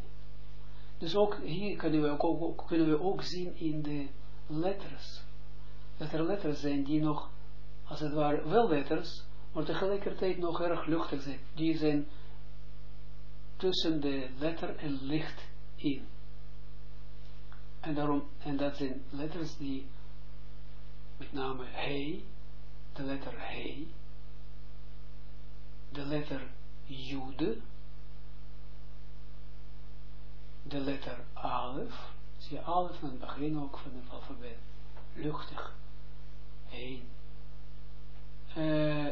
Dus ook hier kunnen we ook, kunnen we ook zien in de letters. Dat er letters zijn die nog, als het ware, wel letters, maar tegelijkertijd nog erg luchtig zijn. Die zijn tussen de letter en licht in. En daarom, en dat zijn letters die, met name he, de letter he, de letter jude, de letter alef, zie je alef aan het begin ook van het alfabet, luchtig, heen. Uh,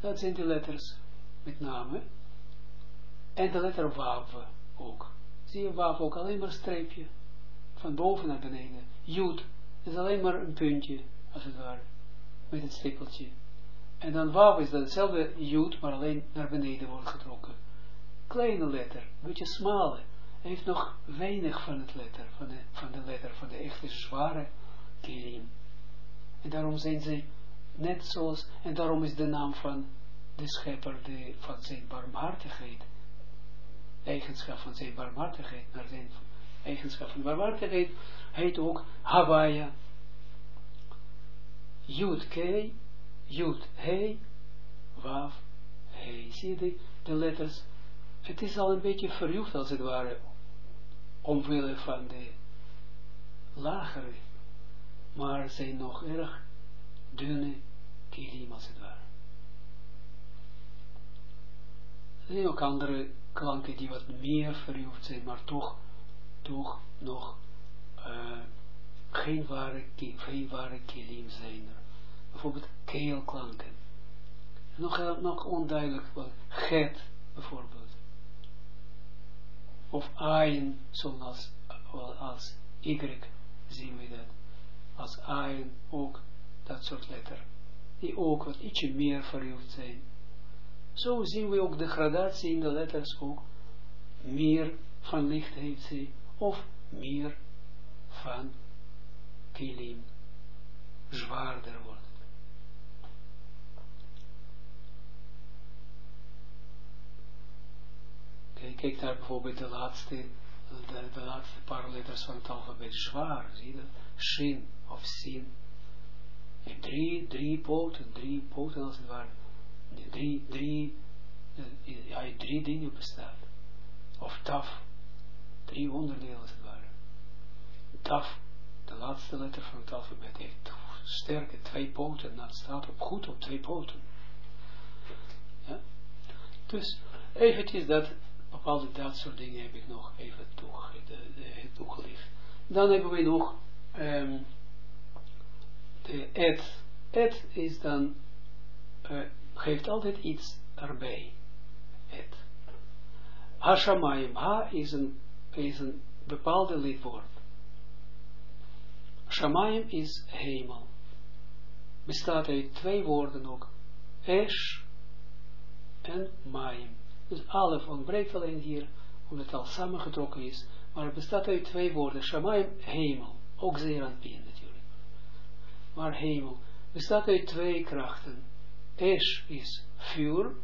dat zijn de letters, met name, en de letter wav ook. Zie je wav ook, alleen maar streepje, van boven naar beneden. Jud is alleen maar een puntje, als het ware, met het stippeltje. En dan wav is dat hetzelfde jud, maar alleen naar beneden wordt getrokken. Kleine letter, een beetje smale. Heeft nog weinig van het letter, van de, van de letter, van de echte zware kilim. En daarom zijn ze net zoals, en daarom is de naam van de schepper de, van zijn barmhartigheid, eigenschap van zijn barmhartigheid, naar zijn eigenschap van barmhartigheid, heet ook Hawaii. Jud K, Jud He, Waf He. Zie je de, letters? Het is al een beetje verjucht als het ware, omwille van de lagere, maar zijn nog erg dunne kilim als het ware. Er zijn ook andere klanken die wat meer verjuwd zijn, maar toch, toch nog uh, geen ware, geen ware kilim zijn er. Bijvoorbeeld keelklanken. Nog, nog onduidelijk, get bijvoorbeeld. Of ayin, zoals als y zien we dat. Als ayin ook dat soort letter. Die ook wat ietsje meer verjuwd zijn zo zien we ook de gradatie in de letters ook. Meer van licht heeft ze, of meer van kilim. Zwaarder wordt Kijk, naar bijvoorbeeld de laatste, de, de, laatste paar letters van het alfabet. Zwaar, zie je dat? Shin of sin. En drie, drie poten, drie poten als het ware drie, drie, ja, drie dingen bestaat. Of taf, drie onderdelen als het ware. Taf, de laatste letter van het alfabet, heeft sterke twee poten, dat staat op, goed op twee poten. Ja? Dus eventjes dat, bepaalde dat soort dingen heb ik nog even toegelicht. Dan hebben we nog um, de et. Et is dan uh, geeft altijd iets erbij. Het. Hashamayim, ha is een, is een bepaalde lidwoord. Shamayim is hemel. Bestaat uit twee woorden ook. Esh en Mayim. Dus alef ontbreekt alleen hier, omdat het al samengetrokken is. Maar het bestaat uit twee woorden. Shamayim, hemel. Ook zeer het natuurlijk. Maar hemel. Bestaat uit twee krachten. Esh is vuur,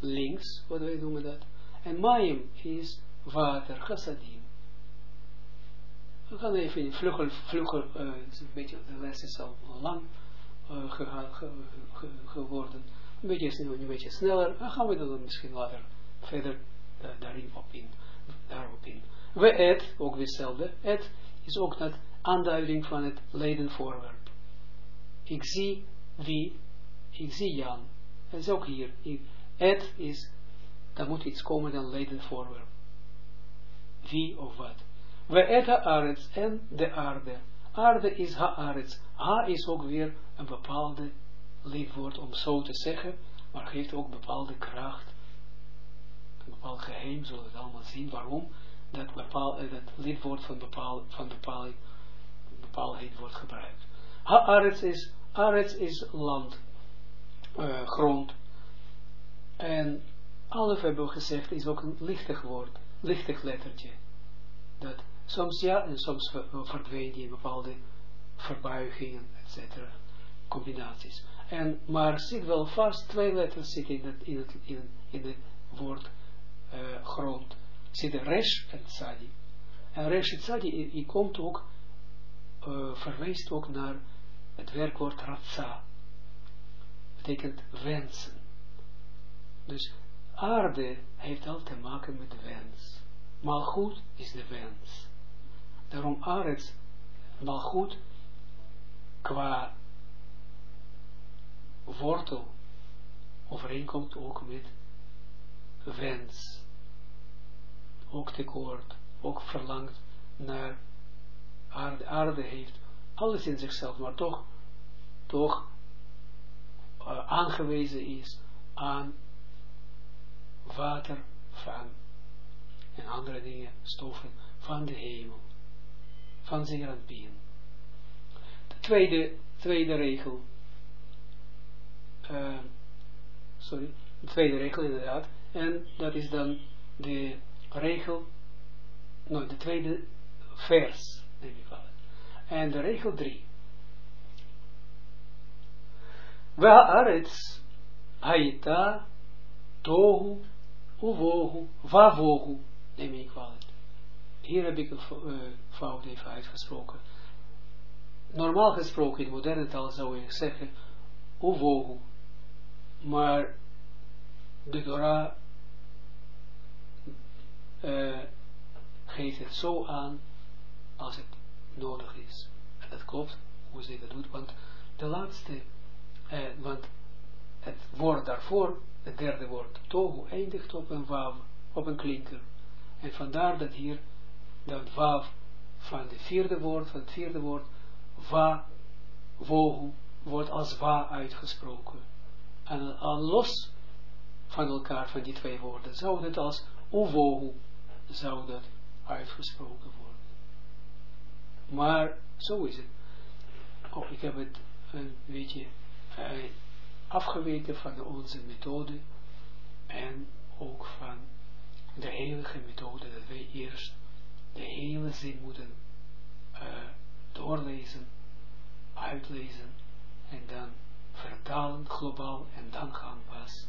links, wat wij noemen dat. En Mayim is water, chassadim. We gaan even in vlugger, vlugger uh, een beetje, de les is al lang uh, geworden. Een beetje, een beetje sneller. Dan gaan we dan misschien later verder uh, daarin op in. Daarop in. We et, ook hetzelfde. Et is ook dat aanduiding van het ledenvoorwerp. Ik zie wie ik zie Jan. Dat is ook hier. Het is, daar moet iets komen dan leiden voorwerp. Wie of wat. We eten arets en de aarde. Aarde is ha-arets. Ha is ook weer een bepaalde lidwoord om zo te zeggen, maar geeft ook bepaalde kracht. Een bepaald geheim, zullen we het allemaal zien. Waarom? Dat, bepaal, eh, dat lidwoord van, bepaal, van bepaal, bepaalheid wordt gebruikt. Ha-arets is, arets is land uh, grond. En alef hebben we gezegd is ook een lichtig woord, lichtig lettertje. Dat soms ja en soms verdwijnt in bepaalde verbuigingen, etc. Combinaties. En, maar zit wel vast, twee letters zitten in het, in in, het woord uh, grond. Zitten resh en tzadi. En resh en tzadi, die komt ook, uh, verwijst ook naar het werkwoord ratsa betekent wensen. Dus aarde heeft al te maken met wens. goed is de wens. Daarom aarde, goed qua wortel overeenkomt ook met wens. Ook tekort, ook verlangt naar aarde. Aarde heeft alles in zichzelf, maar toch, toch uh, aangewezen is aan water van en andere dingen, stoffen van de hemel, van Zeranpien. De tweede, tweede regel, uh, sorry, de tweede regel inderdaad, en dat is dan de regel, nou de tweede vers, neem ik wel. En de regel 3. Wa'aretz haita tohu uvohu vavohu, neem ik wel. Hier heb ik een uh, fout even uitgesproken. Normaal gesproken in moderne taal zou je zeggen uvohu. Maar de Torah uh, geeft het zo aan als het nodig is. En dat klopt, hoe ze dat doet, want de laatste, uh, want het woord daarvoor, het derde woord, tohu, eindigt op een wav, op een klinker. En vandaar dat hier, dat wav van het vierde woord, van het vierde woord, va, wohu, wordt als wa uitgesproken. En los van elkaar, van die twee woorden, zou het als uvohu, zou dat uitgesproken worden. Maar zo is het. Oh, ik heb het een beetje uh, afgeweken van onze methode en ook van de heilige methode dat wij eerst de hele zin moeten uh, doorlezen, uitlezen en dan vertalen globaal en dan gaan pas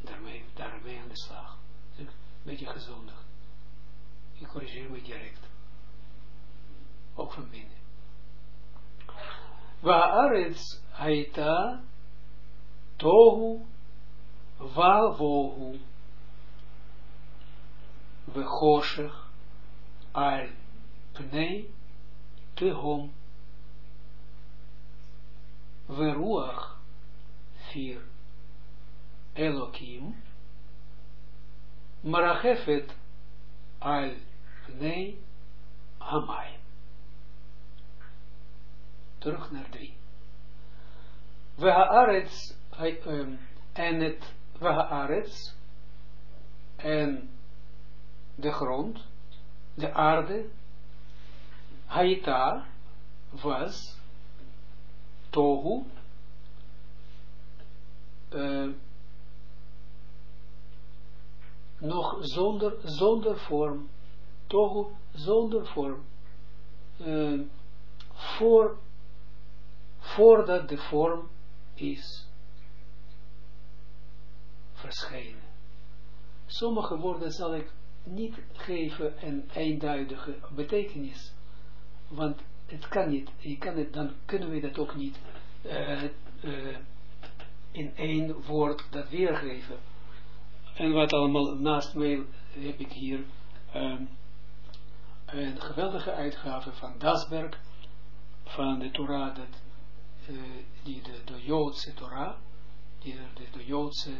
daarmee, daarmee aan de slag. een beetje gezondig. Ik corrigeer me direct. Ook van binnen. Wa'aretz haita tohu va'vohu v'choshech al pnei tehom v'ruach vier Elohim marachefet al pnei hamayim. Terug naar drie. We haaretz um, en het we en de grond, de aarde, haita was tohu uh, nog zonder, zonder vorm, tohu zonder vorm, uh, voor, voordat de vorm is verschenen. Sommige woorden zal ik niet geven een eenduidige betekenis, want het kan niet, je kan het, dan kunnen we dat ook niet uh, uh, in één woord dat weergeven. En wat allemaal naast mij heb ik hier um, een geweldige uitgave van Dasberg, van de Torah, dat, uh, die de, Joodse Torah, die de, de Joodse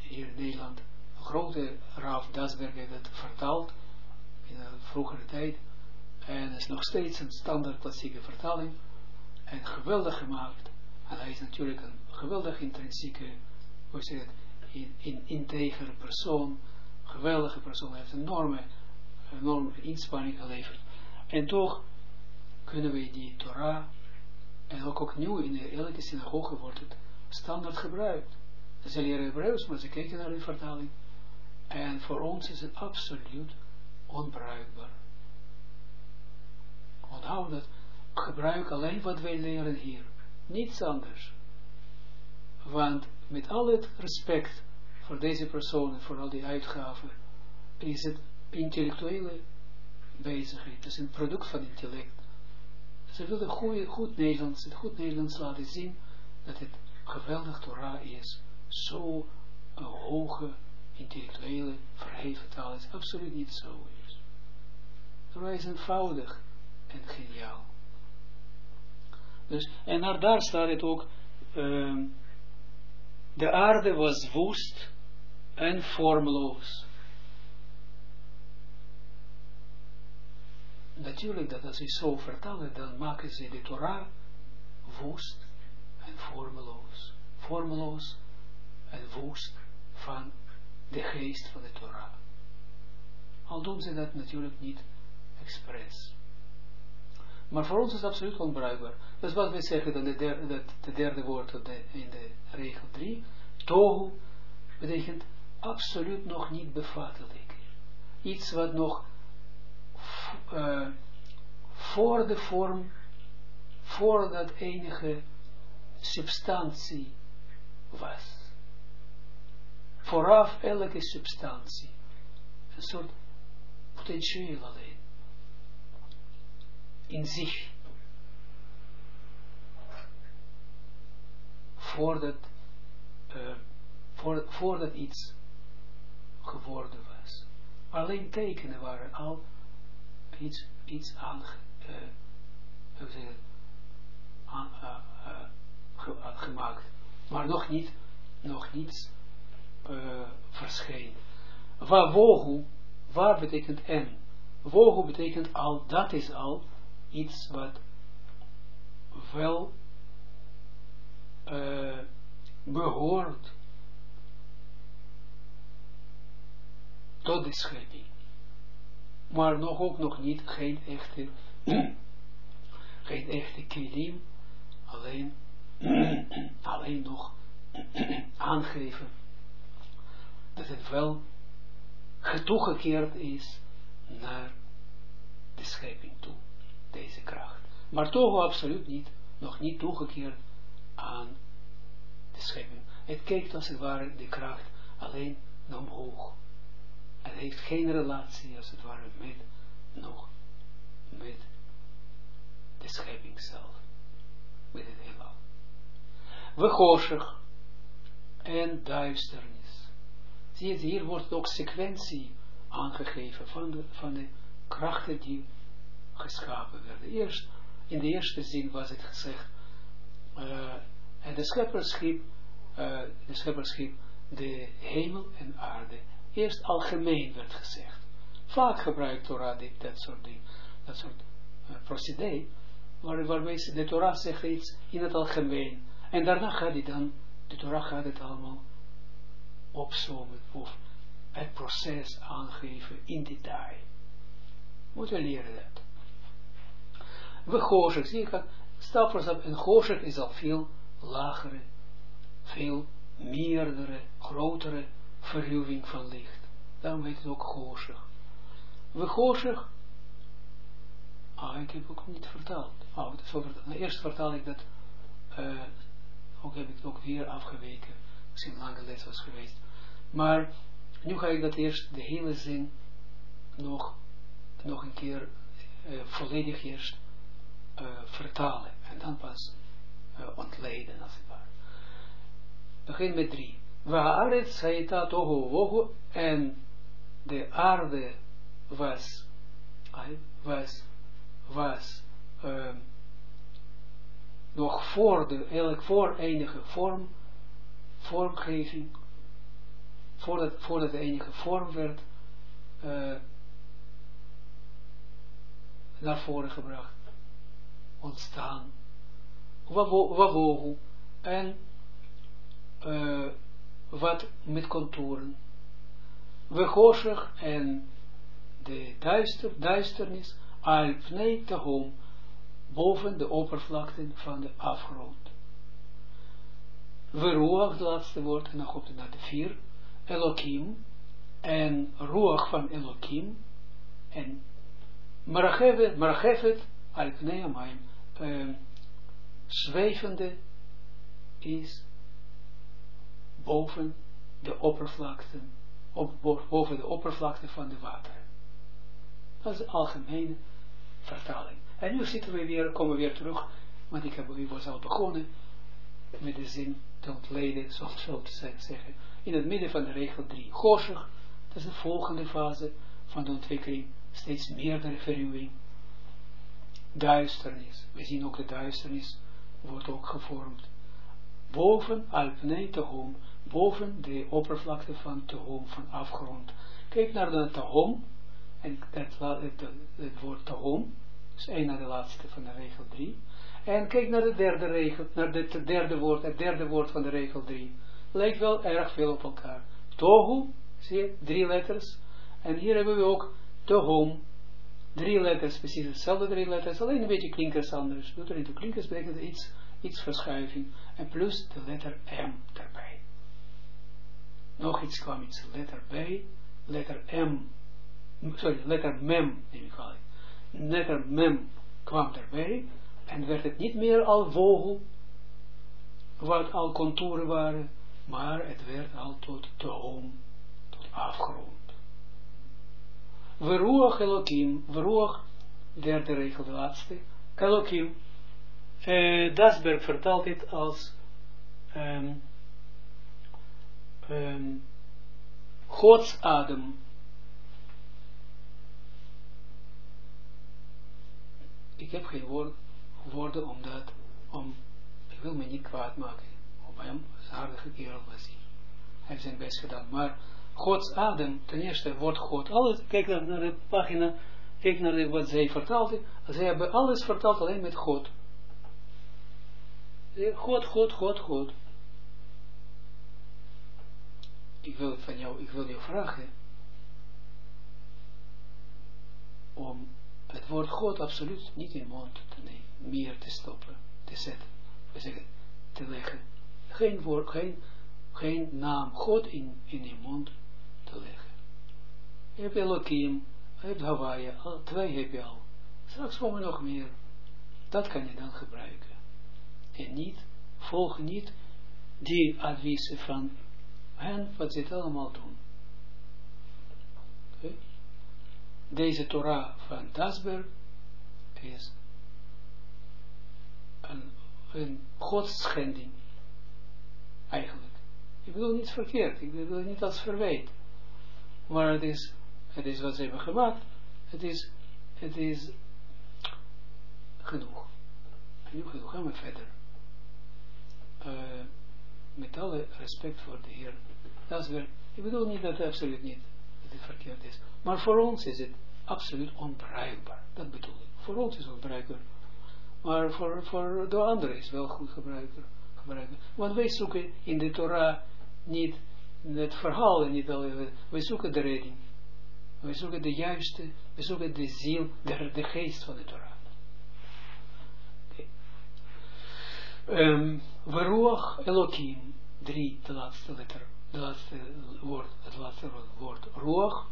hier in Nederland, grote Raaf Dasberg heeft het vertaald in een vroegere tijd. En het is nog steeds een standaard klassieke vertaling. En geweldig gemaakt. En hij is natuurlijk een geweldig intrinsieke, hoe zeg het, in, in integere persoon, geweldige persoon, hij heeft een enorme, enorme inspanning geleverd. En toch kunnen we die Torah, en ook, nu in de, elke synagoge wordt het standaard gebruikt. Ze leren Hebreeuws, maar ze kijken naar de vertaling. En voor ons is het absoluut onbruikbaar. Onthoud dat, gebruik alleen wat wij leren hier. Niets anders. Want met al het respect voor deze persoon voor al die uitgaven, is het intellectuele bezigheid. Het is een product van intellect. Ze willen goed Nederlands, het goed Nederlands laten zien, dat het geweldig Torah is, zo een hoge intellectuele verheven taal is, absoluut niet zo is. Torah is eenvoudig en geniaal. Dus, en naar daar staat het ook, uh, de aarde was woest en vormloos. Natuurlijk dat als ze zo vertalen, dan maken ze de Torah woest en vormeloos. Vormeloos en woest van de geest van de Torah. Al doen ze dat natuurlijk niet expres. Maar voor ons is het absoluut onbruikbaar. Is wat we zeggen dan de derde, de derde woord in de regel 3. Tohu betekent absoluut nog niet bevattelijk. Iets wat nog uh, voor de vorm, voor dat enige substantie was. Vooraf elke substantie. Een soort potentieel alleen. In zich. Voordat, voor, voordat iets geworden was. Alleen tekenen waren al iets, iets aangemaakt. Maar nog niet, nog niets verscheen. Waar wohu, waar betekent en? Wohu betekent al, dat is al iets wat wel uh, behoort tot de schepping. Maar nog ook nog niet, geen echte, geen echte kilim, alleen, alleen nog aangeven dat het wel toegekeerd is naar de schepping toe, deze kracht. Maar toch absoluut niet, nog niet toegekeerd aan de schepping. Het kijkt als het ware de kracht alleen naar omhoog. Het heeft geen relatie, als het ware, met nog, met de schepping zelf. Met het heelal. We goshig en duisternis. Zie je, hier wordt ook sequentie aangegeven van de, van de krachten die geschapen werden. Eerst, in de eerste zin was het gezegd, uh, en de schepper schiep, uh, de hemel en aarde eerst algemeen werd gezegd. Vaak gebruikt Torah dit, dat soort ding, dat soort uh, procedé, waar, waarmee de Torah zegt iets in het algemeen. En daarna gaat hij dan, de Torah gaat het allemaal opzommen, of het proces aangeven in detail. Moeten we leren dat. We Goshek, zie je, stap voor stap, en Goshek is al veel lagere, veel meerdere, grotere verruwing van licht. Daarom heet het ook goorzig. We goorzig, ah, ik heb ook niet vertaald. Is over, eerst vertaal ik dat, uh, ook heb ik het ook weer afgeweken, misschien lange les was geweest. Maar nu ga ik dat eerst, de hele zin, nog, nog een keer uh, volledig eerst uh, vertalen. En dan pas ontleden, als het ware. Begin met drie. Waaret saita tohu wohu en de aarde was, was, was um, nog voor de, eigenlijk voor enige vorm, vormgeving, voordat, voordat de enige vorm werd uh, naar voren gebracht, ontstaan, wawohu, en uh, wat met contouren. We goshig en de duister, duisternis al pnei tahom boven de oppervlakte van de afgrond. We ruach, de laatste woord, en dan komt het naar de vier, Elohim, en ruach van Elohim, en marachevet, al amayim, uh, zwevende is boven de oppervlakte, op, boven de oppervlakte van de wateren. Dat is de algemene vertaling. En nu zitten we weer, komen we weer terug, want ik heb, u al begonnen, met de zin te ontleden, zo, te zeggen, in het midden van de regel 3. Goshig, dat is de volgende fase van de ontwikkeling, steeds meerdere verruwing. Duisternis, we zien ook de duisternis wordt ook gevormd. Boven Alpnei Tehom, boven de oppervlakte van Tehom, van afgrond. Kijk naar de Tehom, en het, het, het woord Tehom, dus één naar de laatste van de regel 3. En kijk naar de derde regel, naar het derde woord, het derde woord van de regel 3. Lijkt wel erg veel op elkaar. Tohu, zie je, drie letters. En hier hebben we ook Tehom, drie letters, precies hetzelfde drie letters, alleen een beetje klinkers anders. Doet er niet toe, klinkers betekent iets, iets verschuiving. En plus de letter M erbij. Nog iets kwam iets, letter B, letter M, sorry, letter MEM, neem ik wel. Letter MEM kwam erbij, en werd het niet meer al vogel, wat al contouren waren, maar het werd al tot toom, tot afgrond. Veruach Elohim, Veruach, derde regel, de laatste, Elohim. Uh, Dasberg vertaalt dit als um, um, Gods adem. Ik heb geen woord, woorden om dat, om, ik wil me niet kwaad maken. Om hem, een aardige kerel was hij. Hij heeft zijn best gedaan, maar Gods adem, ten eerste wordt God, alles, kijk naar, de pagina, kijk naar wat zij vertaalde, zij hebben alles vertaald alleen met God. God, God, God, God. Ik wil van jou, ik wil jou vragen, om het woord God absoluut niet in mond te nemen, meer te stoppen, te zetten, we zeggen, te leggen. Geen woord, geen, geen naam God in, in je mond te leggen. Je hebt Elohim, je hebt Hawaii, al, twee heb je al. Straks komen nog meer. Dat kan je dan gebruiken. En niet, volg niet die adviezen van hen, wat ze het allemaal doen. Deze Torah van Dasberg is een, een godschending, eigenlijk. Ik bedoel niet verkeerd, ik bedoel niet als verwijt. Maar het is, het is wat ze hebben gemaakt. Het is, het is genoeg. Genoeg, genoeg. Gaan we verder. Uh, met alle respect voor de Heer. Dat is weer, ik bedoel niet dat het absoluut niet dat het verkeerd is. Maar voor ons is het absoluut onbruikbaar. Dat bedoel ik. Voor ons is het onbruikbaar. Maar voor, voor de anderen is wel goed gebruiken. gebruiken. Want wij zoeken in de Torah niet het verhaal en niet alleen, we zoeken de redding. We zoeken de juiste, we zoeken de ziel, de, de geest van de Torah. Um, Veruach Elohim, drie, de laatste letter, de laatste woord, het laatste woord, Ruach,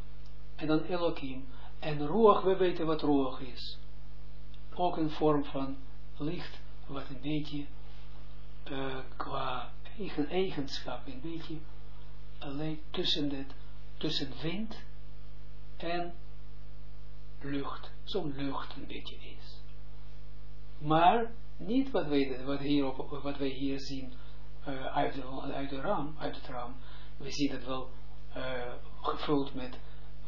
en dan Elohim. En Ruach, we weten wat Ruach is. Ook een vorm van licht, wat een beetje uh, qua eigen eigenschap, een beetje alleen tussen, dit, tussen wind en lucht, zo'n lucht een beetje is. Maar niet wat wij, wat hier, op, wat wij hier zien uh, uit, de, uit, de raam, uit het raam. We zien het wel uh, gevuld met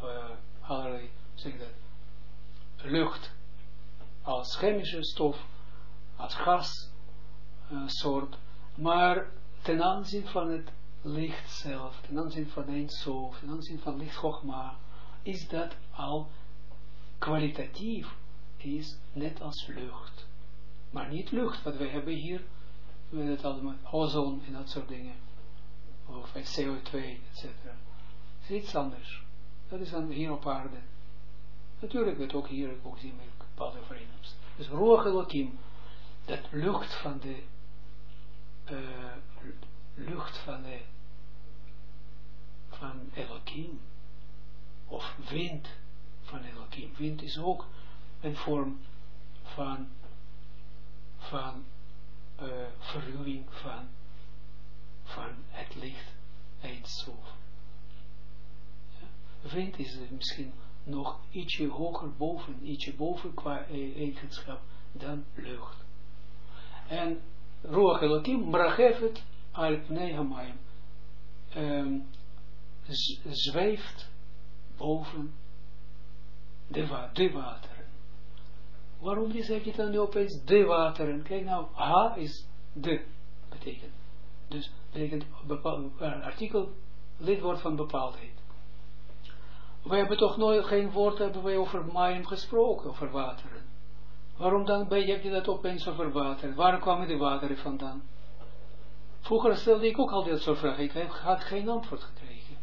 uh, allerlei, zeg lucht als chemische stof, als gas soort, maar ten aanzien van het licht zelf, ten aanzien van een sof, ten aanzien van licht is dat al kwalitatief, is net als lucht. Maar niet lucht, wat we hebben hier, met het allemaal, ozon en dat soort dingen, of CO2, etc. Het is iets anders. Dat is dan hier op aarde. Natuurlijk wordt ook hier ook zien met bepaalde overeenkomsten. Dus Ruach Elohim, dat lucht van de, uh, lucht van de van Elohim, of wind van Elohim. Wind is ook een vorm van, van uh, verruwing van, van het licht eindstof. Ja? Wind is misschien nog ietsje hoger boven, ietsje boven qua eigenschap dan lucht. En Ruach Elohim, Brachefet, al um, zweeft boven de, de wateren. Waarom zeg je dan nu opeens de wateren? Kijk nou, ha is de, betekent. Dus betekent bepaald, artikel, lidwoord van bepaaldheid. We hebben toch nooit geen woord hebben wij over mayim gesproken, over wateren. Waarom dan ben je dat opeens over water? Waar kwamen de wateren vandaan? Vroeger stelde ik ook al dit soort vragen. Ik had geen antwoord gekregen.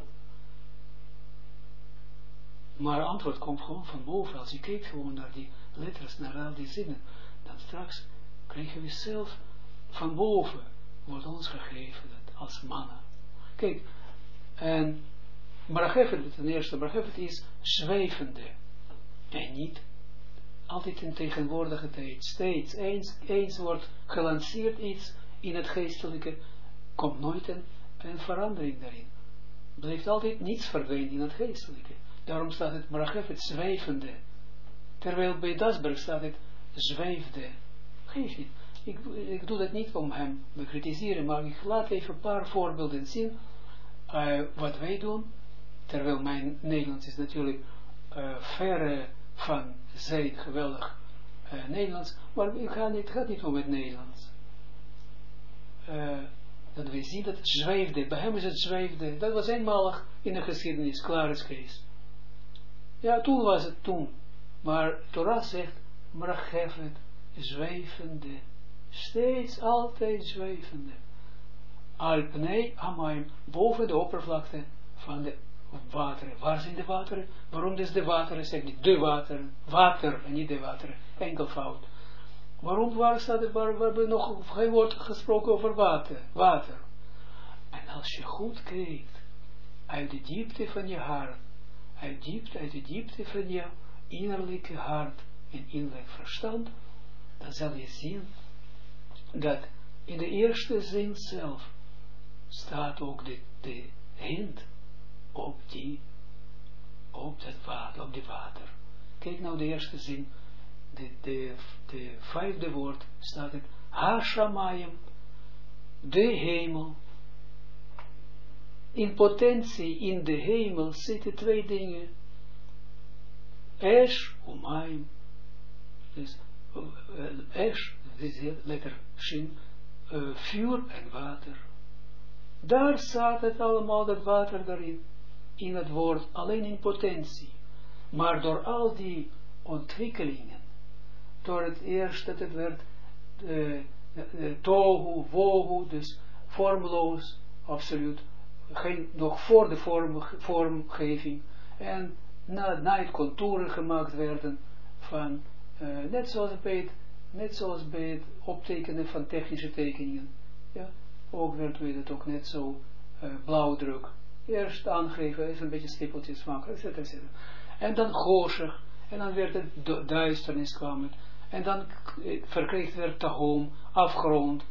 Maar antwoord komt gewoon van boven. Als je kijkt gewoon naar die letters, naar al die zinnen, dan straks krijgen we zelf van boven, wordt ons gegeven dat als mannen. Kijk, en Maragefet, ten eerste, Maragefet is zwevende en niet altijd in tegenwoordige tijd, steeds, eens, eens wordt gelanceerd iets in het geestelijke, komt nooit een, verandering daarin. Blijft altijd niets verdwijnen in het geestelijke. Daarom staat het Marachef het zwevende. Terwijl bij Dasberg staat het zweefde. Geef. Ik, ik doe dat niet om hem te kritiseren, maar ik laat even een paar voorbeelden zien uh, wat wij doen. Terwijl mijn Nederlands is natuurlijk uh, verre van zijn geweldig uh, Nederlands, maar ik ga niet, het gaat niet om het Nederlands. Dat we zien dat het zweefde, bij hem is het zweefde, dat was eenmalig in de geschiedenis, klaar is Kees. Ja, toen was het toen, maar Torah zegt, het zweefende, steeds altijd zweefende. Alpnei amaim, boven de oppervlakte van de wateren. Waar zijn de wateren? Waarom is de wateren? Zeg niet de wateren. Water en niet de wateren. Fout. Waarom waar staat waar, waar we nog geen woord gesproken over water? Water. En als je goed kijkt, uit de diepte van je hart, uit, diepte, uit de diepte van je innerlijke hart en innerlijk verstand, dan zal je zien dat in de eerste zin zelf staat ook de, de hint op die, op dat water, op die water. Kijk nou de eerste zin, de, de, de vijfde woord staat het, Hashamayim, de hemel. In potentie in de hemel zitten twee dingen. Esh, umayim. Dus Esh, dit is letter Shin, uh, vuur en water. Daar staat het allemaal, dat water daarin in het woord alleen in potentie, maar door al die ontwikkelingen, door het eerst dat het werd de, de, tohu, wohu, dus vormloos, absoluut, geen, nog voor de vorm, vormgeving, en na, na het contouren gemaakt werden van, net zoals bij het, net zoals bij het optekenen van technische tekeningen, ja, ook werd het ook net zo blauwdruk, Eerst aangeven, even een beetje stippeltjes maken, etc. En dan goorzig, en dan werd het duisternis kwam En dan verkreeg werd tahom, afgrond,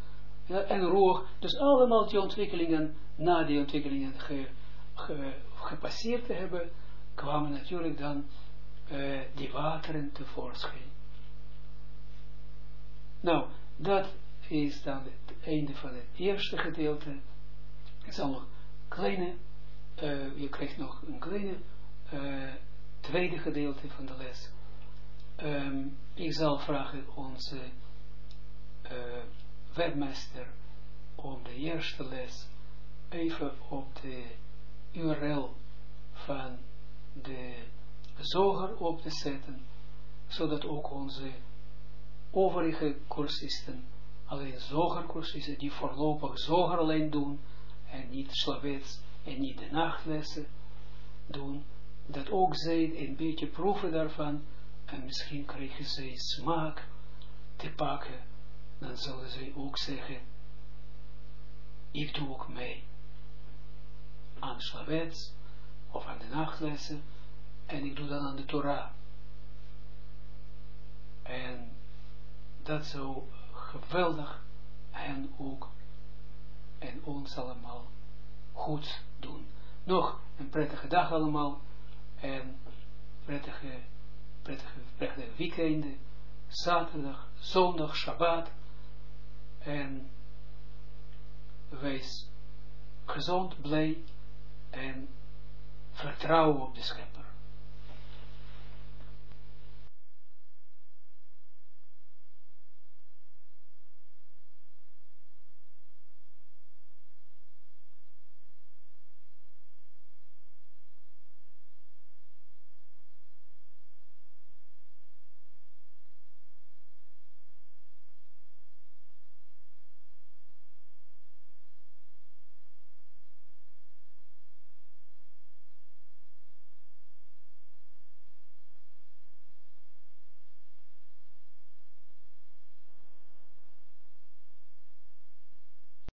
en roog. Dus allemaal die ontwikkelingen, na die ontwikkelingen ge, ge, gepasseerd te hebben, kwamen natuurlijk dan uh, die wateren tevoorschijn. Nou, dat is dan het einde van het eerste gedeelte. Ik zal nog kleine uh, je krijgt nog een kleine uh, tweede gedeelte van de les. Um, ik zal vragen onze uh, webmaster om de eerste les even op de URL van de zoger op te zetten, zodat ook onze overige cursisten, alleen zogercursisten, die voorlopig zoger alleen doen en niet slavets, en niet de nachtlessen doen, dat ook zij een beetje proeven daarvan, en misschien krijgen zij smaak te pakken, dan zullen zij ook zeggen, ik doe ook mee aan Slavets, of aan de nachtlessen, en ik doe dan aan de Torah. En dat zou geweldig hen ook en ons allemaal goed doen. Nog een prettige dag allemaal en prettige, prettige, prettige weekenden, zaterdag, zondag, Shabbat. En wees gezond, blij en vertrouwen op de schep.